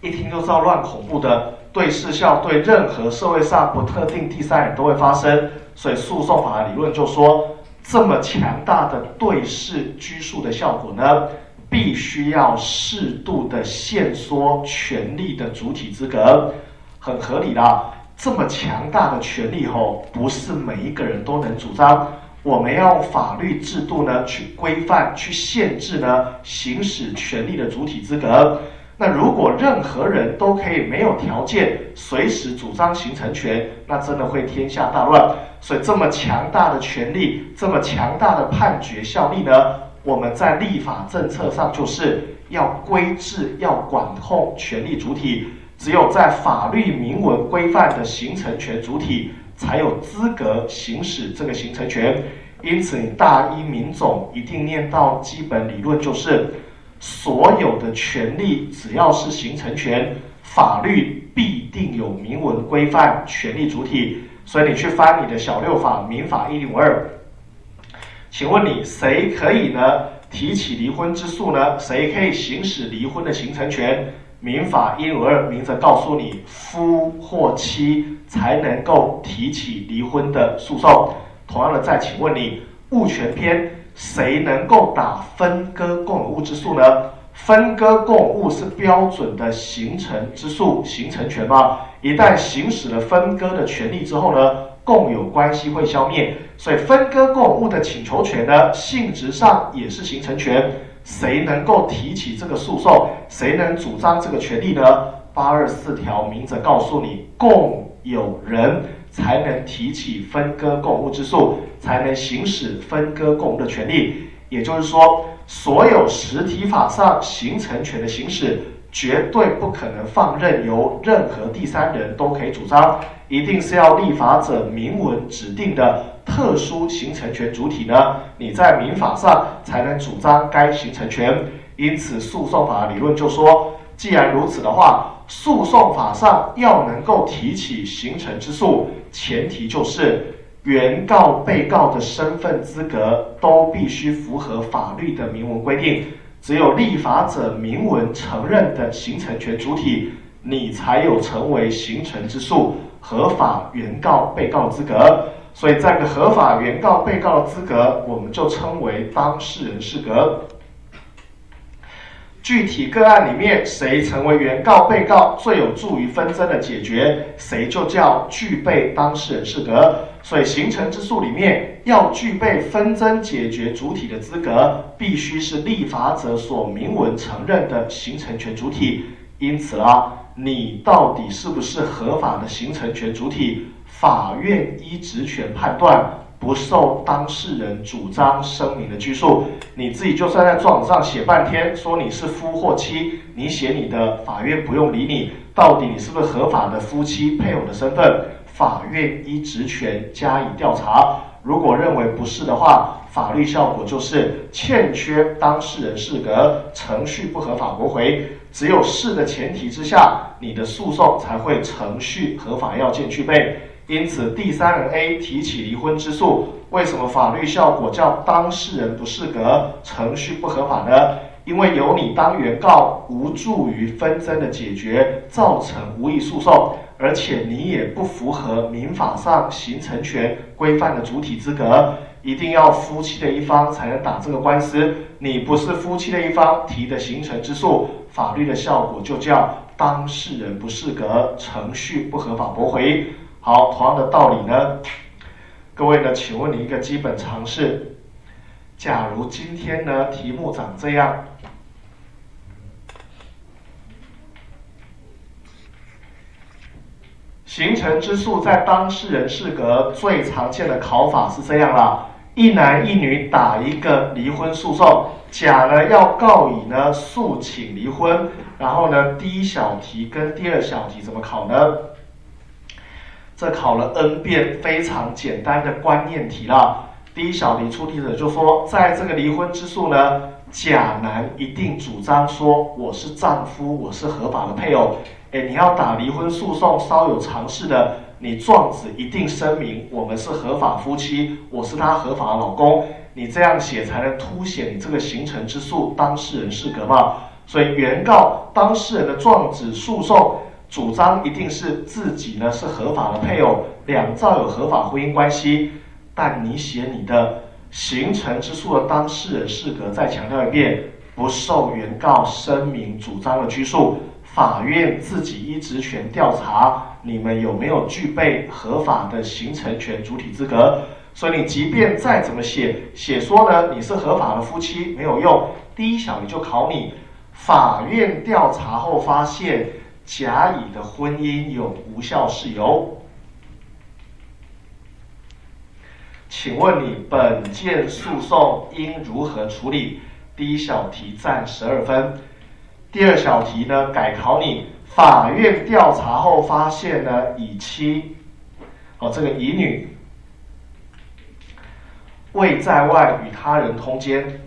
一听就知道乱恐怖的对视效，对任何社会上不特定第三人都会发生，所以诉讼法的理论就说，这么强大的对视拘束的效果呢，必须要适度的限缩权利的主体资格，很合理的。这么强大的权利吼，不是每一个人都能主张。我们要用法律制度呢去规范、去限制呢行使权利的主体资格。那如果任何人都可以没有条件随时主张形成权，那真的会天下大乱。所以这么强大的权利，这么强大的判决效力呢？我们在立法政策上就是要规制、要管控权利主体。只有在法律明文规范的形成权主体，才有资格行使这个形成权。因此，你大一民总一定念到基本理论就是。所有的权利只要是形成权，法律必定有明文规范权利主体。所以你去翻你的小六法民法一零五二，请问你谁可以呢提起离婚之诉呢？谁可以行使离婚的形成权？民法一零五二明则告诉你，夫或妻才能够提起离婚的诉讼。同样的，再请问你物权篇。谁能够打分割共有物之诉呢？分割共有物是标准的形成之诉、形成权吗？一旦行使了分割的权利之后呢，共有关系会消灭。所以分割共有物的请求权呢，性质上也是形成权。谁能够提起这个诉讼？谁能主张这个权利呢？八二四条明则告诉你，共有人。才能提起分割共物之诉，才能行使分割共物的权利。也就是说，所有实体法上形成权的行使，绝对不可能放任由任何第三人都可以主张，一定是要立法者明文指定的特殊形成权主体呢，你在民法上才能主张该形成权。因此，诉讼法理论就说，既然如此的话。诉讼法上要能够提起形成之诉，前提就是原告、被告的身份资格都必须符合法律的明文规定。只有立法者明文承认的形成权主体，你才有成为形成之诉合法原告、被告资格。所以，这个合法原告、被告的资格，我们就称为当事人适格。具体个案里面，谁成为原告、被告最有助于纷争的解决，谁就叫具备当事人资格。所以形成之诉里面要具备纷争解决主体的资格，必须是立法者所明文承认的形成权主体。因此啦，你到底是不是合法的形成权主体？法院依职权判断。不受当事人主张声明的拘束，你自己就算在状纸上写半天，说你是夫或妻，你写你的，法院不用理你，到底你是不是合法的夫妻配偶的身份，法院依职权加以调查。如果认为不是的话，法律效果就是欠缺当事人适格，程序不合法驳回。只有是的前提之下，你的诉讼才会程序合法要件具备。因此，第三人 A 提起离婚之诉，为什么法律效果叫当事人不适格，程序不合法呢？因为由你当原告，无助于纷争的解决，造成无益诉讼，而且你也不符合民法上形成权规范的主体资格，一定要夫妻的一方才能打这个官司。你不是夫妻的一方提的形成之诉，法律的效果就叫当事人不适格，程序不合法驳回。好，同样的道理呢，各位呢，请问你一个基本常识：假如今天呢题目长这样，形成之诉在当事人适格最常见的考法是这样啦：一男一女打一个离婚诉讼，甲呢要告乙呢诉请离婚，然后呢第一小题跟第二小题怎么考呢？这考了 n 遍，非常简单的观念题啦。第一小题出题者就说，在这个离婚之诉呢，甲男一定主张说我是丈夫，我是合法的配偶。哎，你要打离婚诉讼，稍有常识的，你状子一定声明我们是合法夫妻，我是他合法的老公。你这样写才能凸显你这个形成之诉当事人是格嘛。所以原告当事人的状子诉讼。主张一定是自己呢是合法的配偶，两造有合法婚姻关系，但你写你的形成之诉的当事人适格，再强调一遍，不受原告声明主张的拘束，法院自己依职权调查你们有没有具备合法的形成权主体资格，所以你即便再怎么写，写说呢你是合法的夫妻没有用，第一小题就考你，法院调查后发现。甲乙的婚姻有无效事由，请问你本件诉讼应如何处理？第一小题占十二分，第二小题呢改考你，法院调查后发现呢乙妻，哦这个乙女未在外与他人通奸。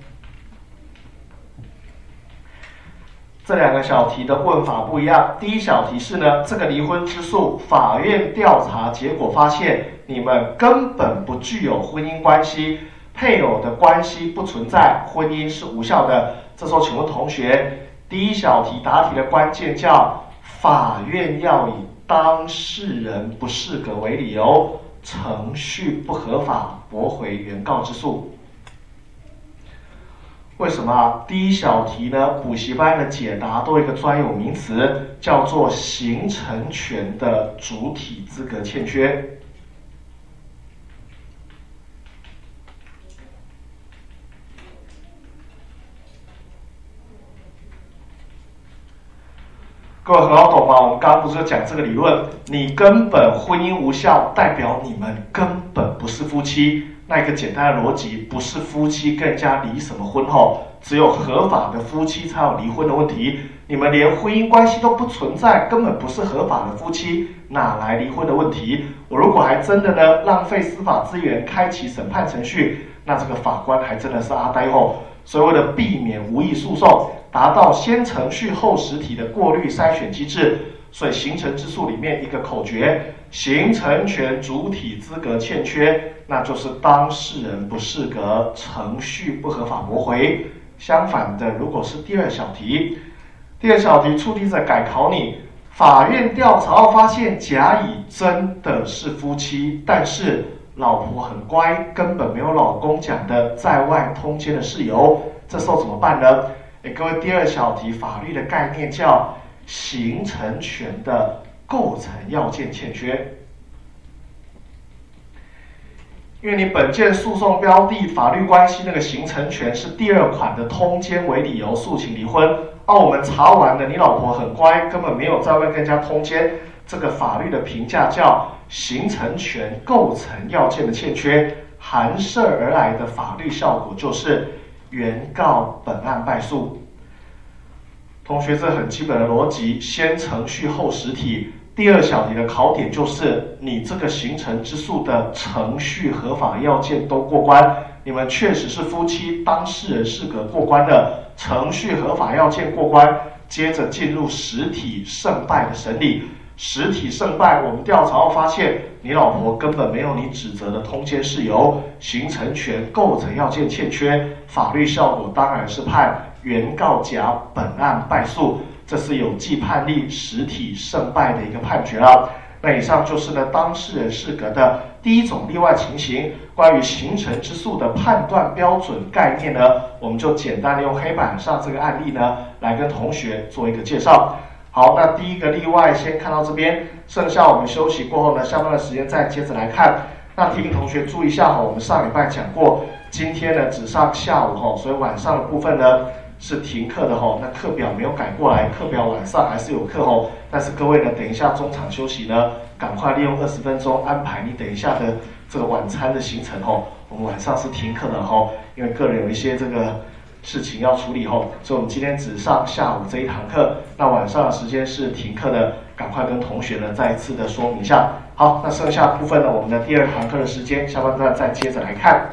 这两个小题的问法不一样。第一小题是呢，这个离婚之诉，法院调查结果发现你们根本不具有婚姻关系，配偶的关系不存在，婚姻是无效的。这时候，请问同学，第一小题答题的关键叫法院要以当事人不适格为理由，程序不合法，驳回原告之诉。为什么第一小题呢？补习班的解答都有一个专有名词，叫做形成权的主体资格欠缺。各位很好懂吗？我们刚刚不是讲这个理论？你根本婚姻无效，代表你们根本不是夫妻。那一个简单的逻辑，不是夫妻更加离什么婚后？只有合法的夫妻才有离婚的问题。你们连婚姻关系都不存在，根本不是合法的夫妻，哪来离婚的问题？我如果还真的呢，浪费司法资源，开启审判程序，那这个法官还真的是阿呆吼。所以为了避免无意诉讼，达到先程序后实体的过滤筛选机制，所以形成之诉里面一个口诀。形成权主体资格欠缺，那就是当事人不适格，程序不合法驳回。相反的，如果是第二小题，第二小题出题者改考你，法院调查后发现甲乙真的是夫妻，但是老婆很乖，根本没有老公讲的在外通奸的事由，这时候怎么办呢？哎，各位，第二小题法律的概念叫形成权的。构成要件欠缺，因为你本件诉讼标的法律关系那个形成权是第二款的通奸为理由诉请离婚，而我们查完了，你老婆很乖，根本没有在外跟人家通奸，这个法律的评价叫形成权构成要件的欠缺，含涉而来的法律效果就是原告本案败诉。同学，这很基本的逻辑，先程序后实体。第二小题的考点就是你这个形成之诉的程序合法要件都过关，你们确实是夫妻，当事人适格过关的程序合法要件过关，接着进入实体胜败的审理。实体胜败，我们调查后发现你老婆根本没有你指责的通奸事由，形成权构成要件欠缺，法律效果当然是判原告甲本案败诉。这是有既判例实体胜败的一个判决了。那以上就是呢当事人适格的第一种例外情形。关于形成之诉的判断标准概念呢，我们就简单的用黑板上这个案例呢来跟同学做一个介绍。好，那第一个例外先看到这边，剩下我们休息过后呢，下班的时间再接着来看。那提醒同学注意一下哈，我们上礼拜讲过，今天呢只上下午哈，所以晚上的部分呢。是停课的吼，那课表没有改过来，课表晚上还是有课吼。但是各位呢，等一下中场休息呢，赶快利用二十分钟安排你等一下的这个晚餐的行程吼。我们晚上是停课的吼，因为个人有一些这个事情要处理后，所以我们今天只上下午这一堂课，那晚上的时间是停课的，赶快跟同学呢再一次的说明一下。好，那剩下部分呢，我们的第二堂课的时间，下半段再接着来看。